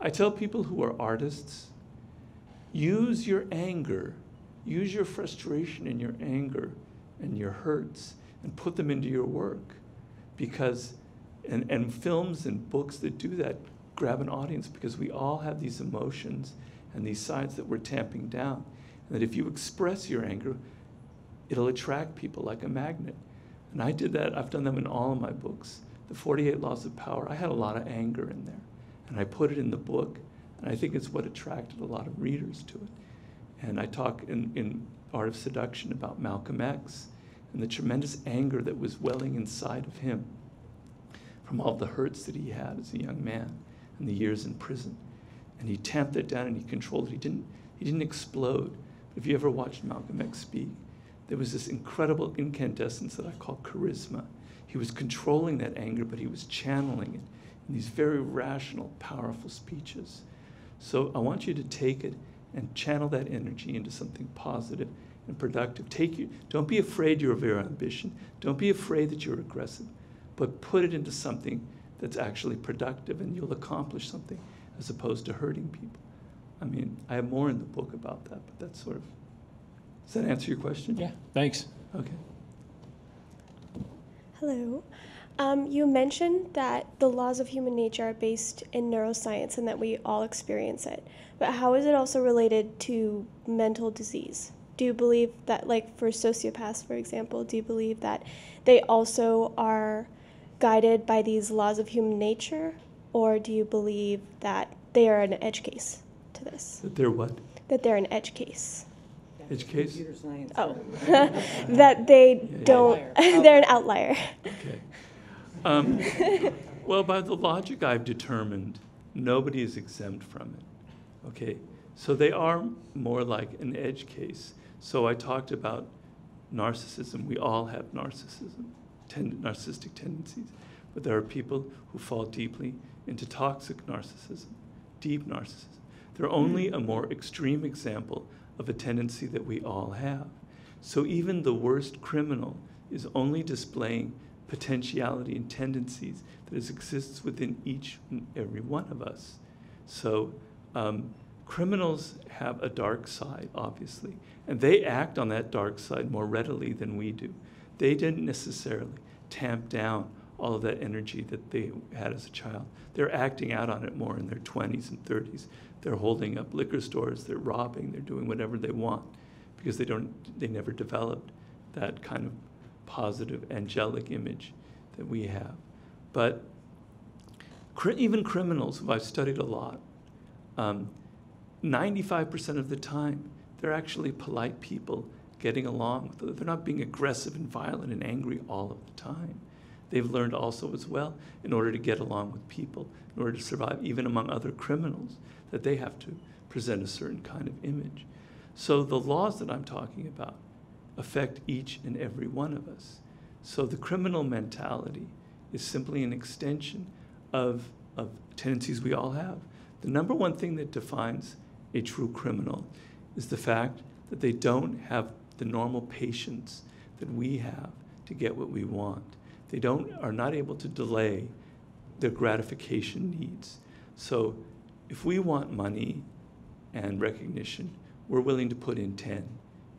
I tell people who are artists Use your anger, use your frustration and your anger and your hurts and put them into your work. Because, and, and films and books that do that grab an audience because we all have these emotions and these sides that we're tamping down. And that if you express your anger, it'll attract people like a magnet. And I did that, I've done them in all of my books. The 48 Laws of Power, I had a lot of anger in there. And I put it in the book and I think it's what attracted a lot of readers to it. And I talk in, in Art of Seduction about Malcolm X and the tremendous anger that was welling inside of him from all the hurts that he had as a young man and the years in prison. And he tamped it down and he controlled it. He didn't, he didn't explode. But if you ever watched Malcolm X speak, there was this incredible incandescence that I call charisma. He was controlling that anger, but he was channeling it in these very rational, powerful speeches. So I want you to take it and channel that energy into something positive and productive. Take you, don't be afraid you're of your ambition. Don't be afraid that you're aggressive, but put it into something that's actually productive and you'll accomplish something as opposed to hurting people. I mean, I have more in the book about that, but that's sort of. Does that answer your question? Yeah, thanks. Okay. Hello. Um, you mentioned that the laws of human nature are based in neuroscience and that we all experience it. But how is it also related to mental disease? Do you believe that, like for sociopaths, for example, do you believe that they also are guided by these laws of human nature? Or do you believe that they are an edge case to this? That they're what? That they're an edge case? Edge case? Computer science. Oh, that they yeah. don't, they're an outlier. Okay. Um, well, by the logic I've determined, nobody is exempt from it. Okay? So they are more like an edge case. So I talked about narcissism. We all have narcissism, ten- narcissistic tendencies. But there are people who fall deeply into toxic narcissism, deep narcissism. They're only a more extreme example of a tendency that we all have. So even the worst criminal is only displaying potentiality and tendencies that exists within each and every one of us. So um, criminals have a dark side, obviously, and they act on that dark side more readily than we do. They didn't necessarily tamp down all of that energy that they had as a child. They're acting out on it more in their 20s and 30s. They're holding up liquor stores, they're robbing, they're doing whatever they want because they don't they never developed that kind of positive angelic image that we have. But even criminals, who I've studied a lot, um, 95% of the time, they're actually polite people getting along. With them; They're not being aggressive and violent and angry all of the time. They've learned also as well, in order to get along with people, in order to survive, even among other criminals, that they have to present a certain kind of image. So the laws that I'm talking about affect each and every one of us. So the criminal mentality is simply an extension of, of tendencies we all have. The number one thing that defines a true criminal is the fact that they don't have the normal patience that we have to get what we want. They don't, are not able to delay their gratification needs. So if we want money and recognition, we're willing to put in 10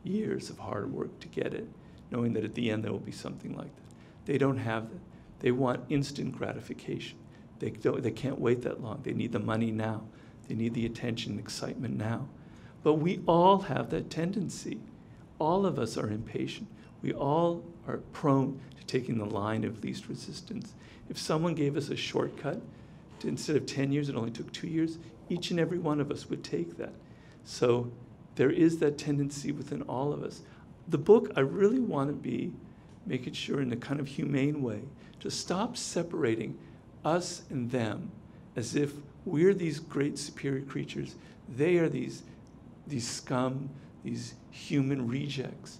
years of hard work to get it, knowing that at the end there will be something like that. They don't have that. They want instant gratification. They, they can't wait that long. They need the money now. They need the attention and excitement now. But we all have that tendency. All of us are impatient. We all are prone to taking the line of least resistance. If someone gave us a shortcut, to, instead of 10 years, it only took two years, each and every one of us would take that. So there is that tendency within all of us. The book, I really want to be making sure in a kind of humane way to stop separating us and them as if we're these great superior creatures. They are these, these scum, these human rejects.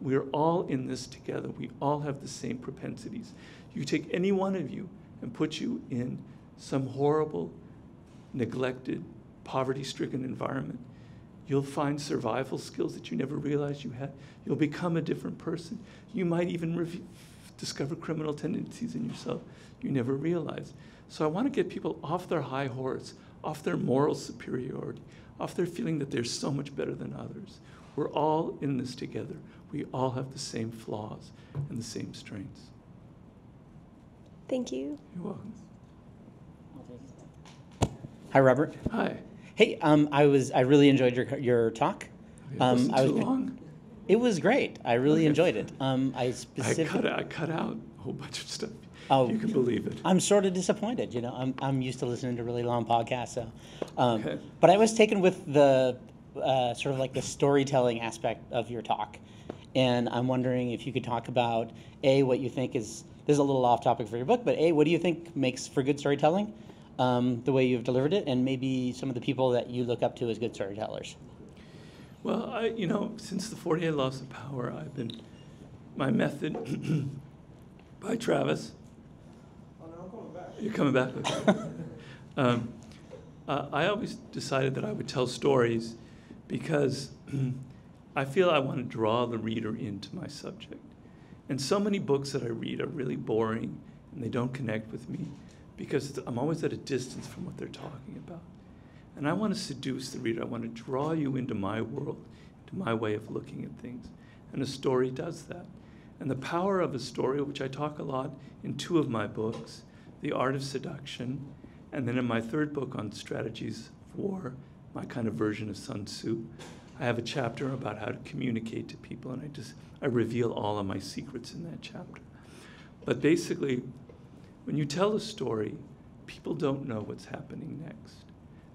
We're all in this together. We all have the same propensities. You take any one of you and put you in some horrible, neglected, poverty stricken environment You'll find survival skills that you never realized you had. You'll become a different person. You might even discover criminal tendencies in yourself you never realized. So I want to get people off their high horse, off their moral superiority, off their feeling that they're so much better than others. We're all in this together. We all have the same flaws and the same strengths. Thank you. You're welcome. Hi, Robert. Hi. Hey, um, I was I really enjoyed your your talk. It Um, wasn't I too long. It was great. I really Okay. enjoyed it. Um, I I cut, I cut out a whole bunch of stuff. Oh. You can believe it. I'm sort of disappointed. You know, I'm I'm used to listening to really long podcasts. So, um, Okay. but I was taken with the uh, sort of like the storytelling aspect of your talk, and I'm wondering if you could talk about a what you think is this is a little off topic for your book, but A, what do you think makes for good storytelling? Um, the way you've delivered it, and maybe some of the people that you look up to as good storytellers. Well, I, you know, since the 48 Laws of Power, I've been, my method, by Travis. You're coming back? Okay. um, uh, I always decided that I would tell stories because I feel I want to draw the reader into my subject. And so many books that I read are really boring and they don't connect with me because I'm always at a distance from what they're talking about. And I want to seduce the reader. I want to draw you into my world, to my way of looking at things. And a story does that. And the power of a story, which I talk a lot in two of my books, The Art of Seduction, and then in my third book on strategies of war, my kind of version of Sun Tzu, I have a chapter about how to communicate to people, and I just I reveal all of my secrets in that chapter. But basically, when you tell a story, people don't know what's happening next.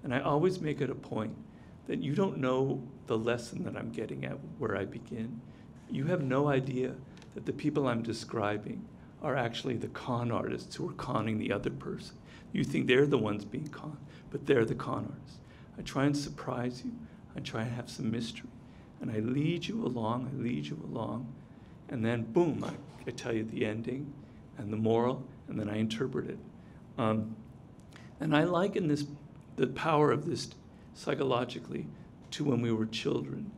And I always make it a point that you don't know the lesson that I'm getting at where I begin. You have no idea that the people I'm describing are actually the con artists who are conning the other person. You think they're the ones being conned, but they're the con artists. I try and surprise you. I try and have some mystery. And I lead you along, I lead you along, and then boom, I, I tell you the ending and the moral, and then I interpret it. Um, and I liken this, the power of this psychologically to when we were children.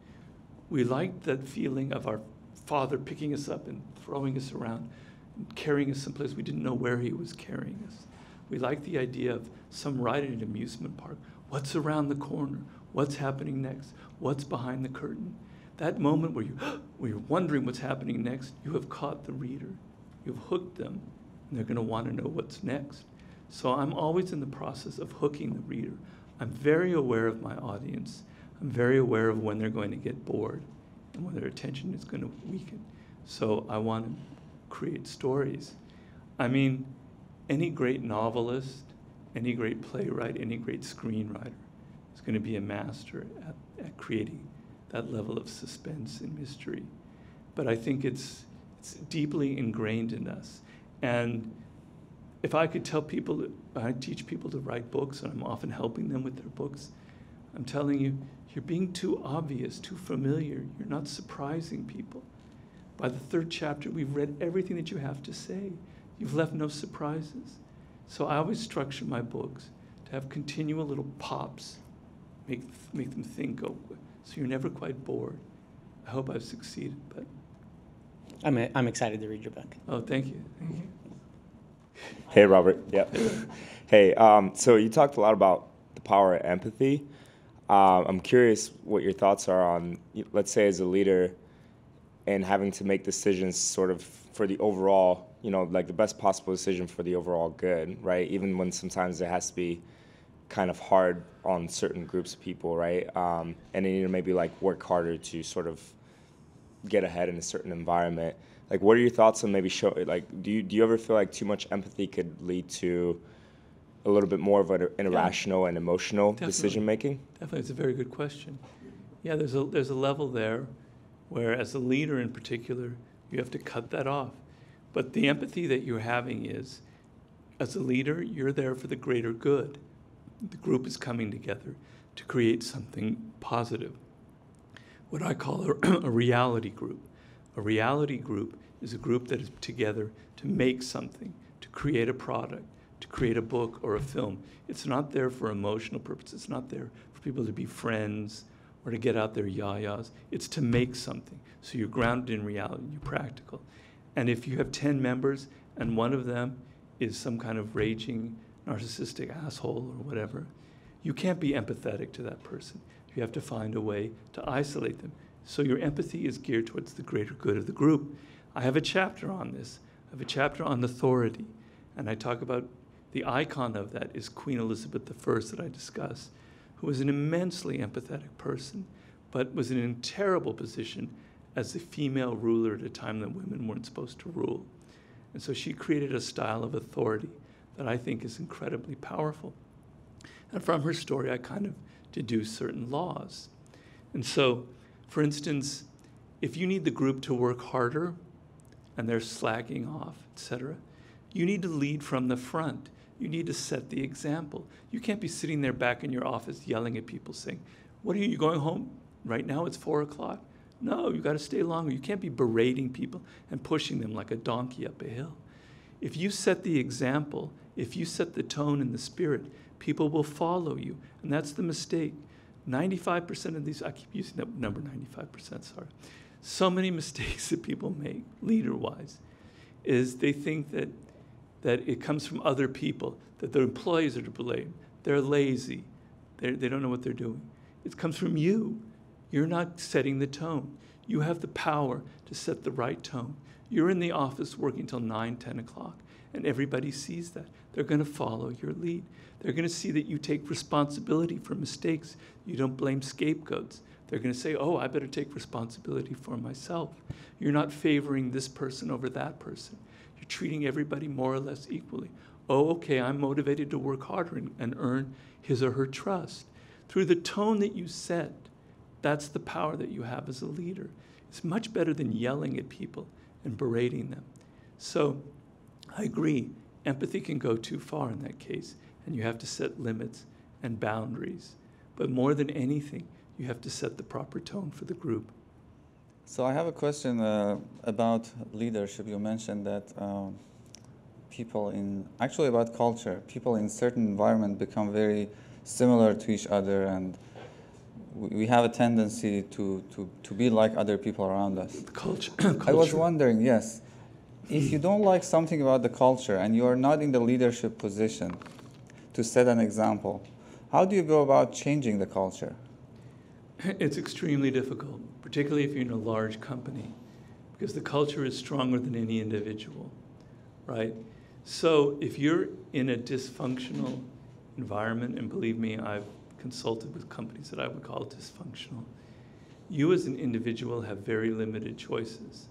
We liked that feeling of our father picking us up and throwing us around, carrying us someplace we didn't know where he was carrying us. We liked the idea of some ride at an amusement park. What's around the corner? What's happening next? What's behind the curtain? That moment where, you, where you're wondering what's happening next, you have caught the reader. You've hooked them, and they're going to want to know what's next. So I'm always in the process of hooking the reader. I'm very aware of my audience. I'm very aware of when they're going to get bored and when their attention is going to weaken. So I want to create stories. I mean, any great novelist, any great playwright, any great screenwriter is going to be a master at, at creating that level of suspense and mystery. But I think it's, it's deeply ingrained in us. And if I could tell people, I teach people to write books, and I'm often helping them with their books, I'm telling you, you're being too obvious, too familiar. You're not surprising people. By the third chapter, we've read everything that you have to say. You've left no surprises. So I always structure my books to have continual little pops, make, make them think, oh, so you're never quite bored. I hope I've succeeded, but. I'm, I'm excited to read your book. Oh, thank you. Thank you. Hey, Robert. Yep. hey, um, so you talked a lot about the power of empathy. Um, I'm curious what your thoughts are on, let's say, as a leader, and having to make decisions sort of for the overall, you know, like the best possible decision for the overall good, right? Even when sometimes it has to be kind of hard on certain groups of people, right? Um, and then you know maybe like work harder to sort of get ahead in a certain environment. Like, what are your thoughts on maybe show? Like, do you do you ever feel like too much empathy could lead to a little bit more of an, an irrational and emotional Definitely. decision making? Definitely, it's a very good question. Yeah, there's a there's a level there where, as a leader in particular, you have to cut that off. But the empathy that you're having is, as a leader, you're there for the greater good. The group is coming together to create something positive. What I call a, a reality group. A reality group is a group that is together to make something, to create a product, to create a book or a film. It's not there for emotional purposes. It's not there for people to be friends or to get out their yayas. It's to make something. So you're grounded in reality, you're practical. And if you have 10 members and one of them is some kind of raging narcissistic asshole or whatever, you can't be empathetic to that person. You have to find a way to isolate them. So your empathy is geared towards the greater good of the group. I have a chapter on this. I have a chapter on authority. And I talk about the icon of that is Queen Elizabeth I that I discuss, who was an immensely empathetic person, but was in a terrible position as the female ruler at a time that women weren't supposed to rule. And so she created a style of authority that I think is incredibly powerful. And from her story, I kind of deduce certain laws. And so, for instance, if you need the group to work harder, and they're slacking off, etc. You need to lead from the front. You need to set the example. You can't be sitting there back in your office yelling at people saying, What are you, going home? Right now it's four o'clock. No, you got to stay longer. You can't be berating people and pushing them like a donkey up a hill. If you set the example, if you set the tone and the spirit, people will follow you. And that's the mistake. 95% of these, I keep using that number 95%, sorry. So many mistakes that people make, leader wise, is they think that, that it comes from other people, that their employees are to blame. They're lazy, they're, they don't know what they're doing. It comes from you. You're not setting the tone. You have the power to set the right tone. You're in the office working till 9, 10 o'clock, and everybody sees that. They're going to follow your lead. They're going to see that you take responsibility for mistakes. You don't blame scapegoats. They're going to say, oh, I better take responsibility for myself. You're not favoring this person over that person. You're treating everybody more or less equally. Oh, okay, I'm motivated to work harder and, and earn his or her trust. Through the tone that you set, that's the power that you have as a leader. It's much better than yelling at people and berating them. So I agree, empathy can go too far in that case, and you have to set limits and boundaries. But more than anything, you have to set the proper tone for the group. So I have a question uh, about leadership. You mentioned that um, people in, actually about culture, people in certain environment become very similar to each other and we have a tendency to, to, to be like other people around us. Culture. I was wondering, yes, if you don't like something about the culture and you are not in the leadership position to set an example, how do you go about changing the culture? It's extremely difficult, particularly if you're in a large company, because the culture is stronger than any individual, right? So if you're in a dysfunctional environment, and believe me, I've consulted with companies that I would call dysfunctional. You as an individual have very limited choices.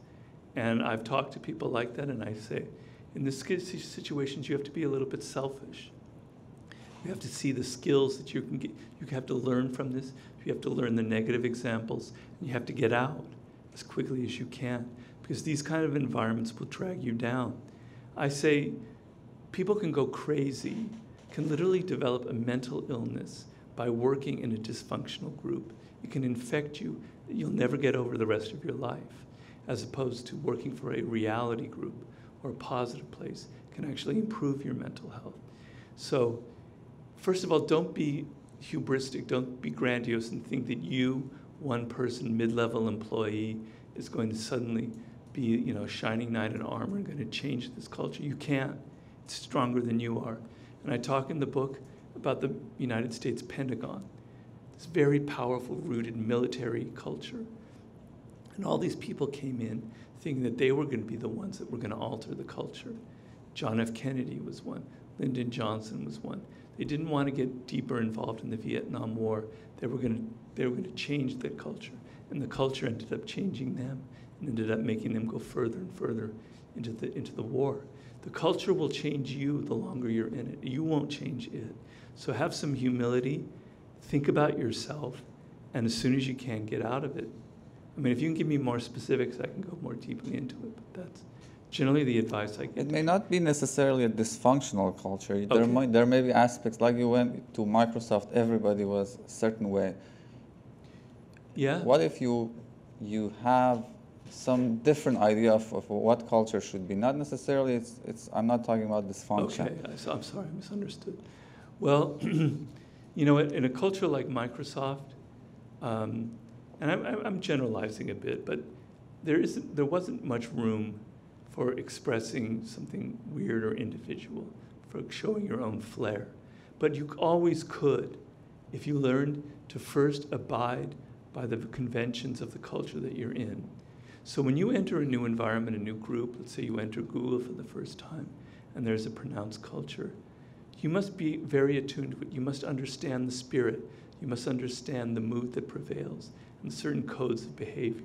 And I've talked to people like that, and I say, in this situations, you have to be a little bit selfish. You have to see the skills that you can get. You have to learn from this. You have to learn the negative examples, and you have to get out as quickly as you can, because these kind of environments will drag you down. I say, people can go crazy, can literally develop a mental illness by working in a dysfunctional group. It can infect you you'll never get over the rest of your life, as opposed to working for a reality group or a positive place can actually improve your mental health. So, first of all, don't be hubristic, don't be grandiose and think that you, one person, mid-level employee, is going to suddenly be, you know, shining knight in armor and going to change this culture. You can't. It's stronger than you are. And I talk in the book about the United States Pentagon, this very powerful, rooted military culture. And all these people came in thinking that they were going to be the ones that were going to alter the culture. John F. Kennedy was one, Lyndon Johnson was one. They didn't want to get deeper involved in the Vietnam War. They were going to, they were going to change the culture. And the culture ended up changing them and ended up making them go further and further into the, into the war. The culture will change you the longer you're in it. You won't change it. So have some humility, think about yourself, and as soon as you can, get out of it. I mean, if you can give me more specifics, I can go more deeply into it, but that's generally the advice I get. It may not be necessarily a dysfunctional culture. Okay. There, might, there may be aspects, like you went to Microsoft, everybody was a certain way. Yeah. What if you, you have some different idea of, of what culture should be? Not necessarily, it's, it's, I'm not talking about dysfunction. Okay, I'm sorry, I misunderstood. Well, you know, in a culture like Microsoft, um, and I'm, I'm, generalizing a bit, but there isn't, there wasn't much room for expressing something weird or individual, for showing your own flair. But you always could if you learned to first abide by the conventions of the culture that you're in. So when you enter a new environment, a new group, let's say you enter Google for the first time, and there's a pronounced culture, you must be very attuned to it. You must understand the spirit. You must understand the mood that prevails and certain codes of behavior,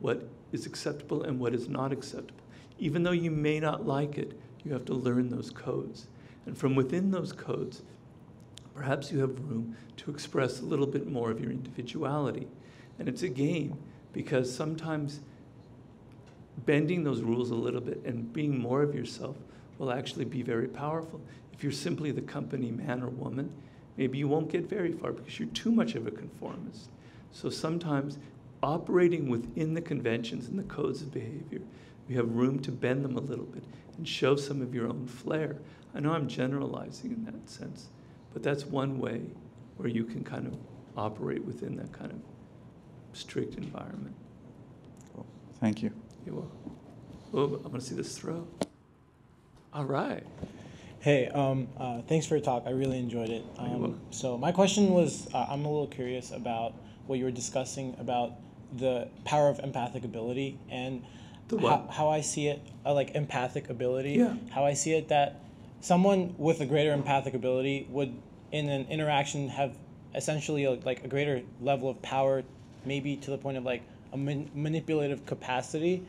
what is acceptable and what is not acceptable. Even though you may not like it, you have to learn those codes. And from within those codes, perhaps you have room to express a little bit more of your individuality. And it's a game because sometimes bending those rules a little bit and being more of yourself will actually be very powerful. If you're simply the company man or woman, maybe you won't get very far because you're too much of a conformist. So sometimes operating within the conventions and the codes of behavior, you have room to bend them a little bit and show some of your own flair. I know I'm generalizing in that sense, but that's one way where you can kind of operate within that kind of strict environment. Thank you. You're welcome. Oh, I want to see this throw. All right. Hey, um, uh, thanks for your talk. I really enjoyed it. Um, so my question was, uh, I'm a little curious about what you were discussing about the power of empathic ability and The how, how I see it, uh, like empathic ability. Yeah. How I see it that someone with a greater empathic ability would, in an interaction, have essentially a, like a greater level of power, maybe to the point of like a man- manipulative capacity.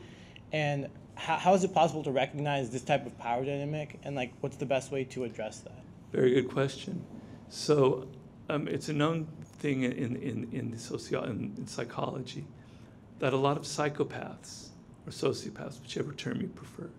And how, how is it possible to recognize this type of power dynamic and like what's the best way to address that? Very good question. So um, it's a known thing in, in, in, the socio- in, in psychology that a lot of psychopaths or sociopaths, whichever term you prefer,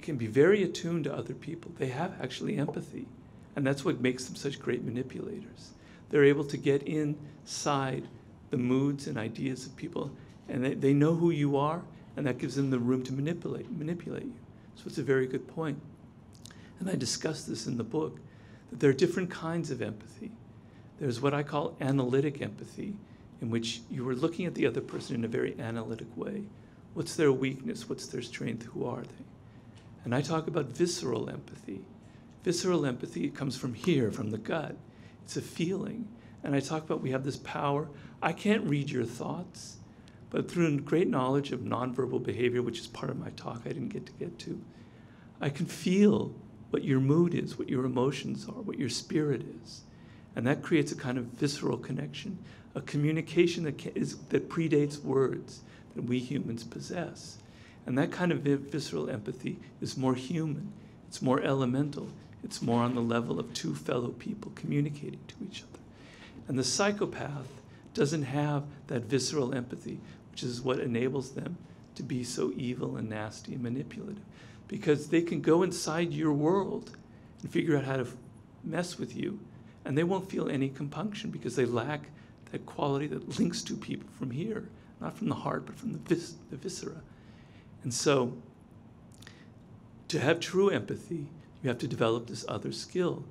can be very attuned to other people. They have actually empathy. And that's what makes them such great manipulators. They're able to get inside the moods and ideas of people, and they, they know who you are, and that gives them the room to manipulate manipulate you. So it's a very good point. And I discuss this in the book that there are different kinds of empathy. There's what I call analytic empathy, in which you are looking at the other person in a very analytic way. What's their weakness? What's their strength? Who are they? And I talk about visceral empathy. Visceral empathy comes from here, from the gut. It's a feeling. And I talk about we have this power. I can't read your thoughts, but through great knowledge of nonverbal behavior, which is part of my talk I didn't get to get to, I can feel what your mood is, what your emotions are, what your spirit is. And that creates a kind of visceral connection, a communication that, is, that predates words we humans possess. And that kind of vi- visceral empathy is more human, it's more elemental, it's more on the level of two fellow people communicating to each other. And the psychopath doesn't have that visceral empathy, which is what enables them to be so evil and nasty and manipulative. Because they can go inside your world and figure out how to mess with you, and they won't feel any compunction because they lack that quality that links two people from here, not from the heart, but from the, vis- the viscera. And so, to have true empathy, you have to develop this other skill.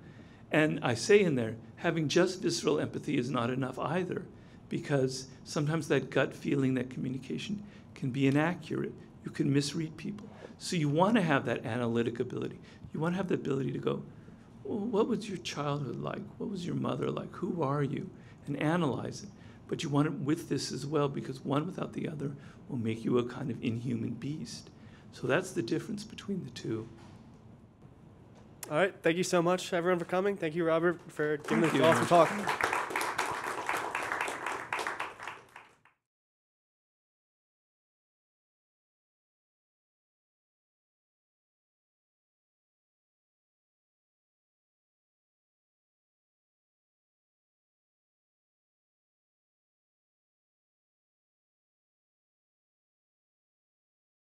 And I say in there, having just visceral empathy is not enough either, because sometimes that gut feeling, that communication can be inaccurate. You can misread people. So you want to have that analytic ability. You want to have the ability to go, well, what was your childhood like? What was your mother like? Who are you? And analyze it. But you want it with this as well, because one without the other will make you a kind of inhuman beast. So that's the difference between the two. All right. Thank you so much, everyone, for coming. Thank you, Robert, for giving Thank this awesome talk.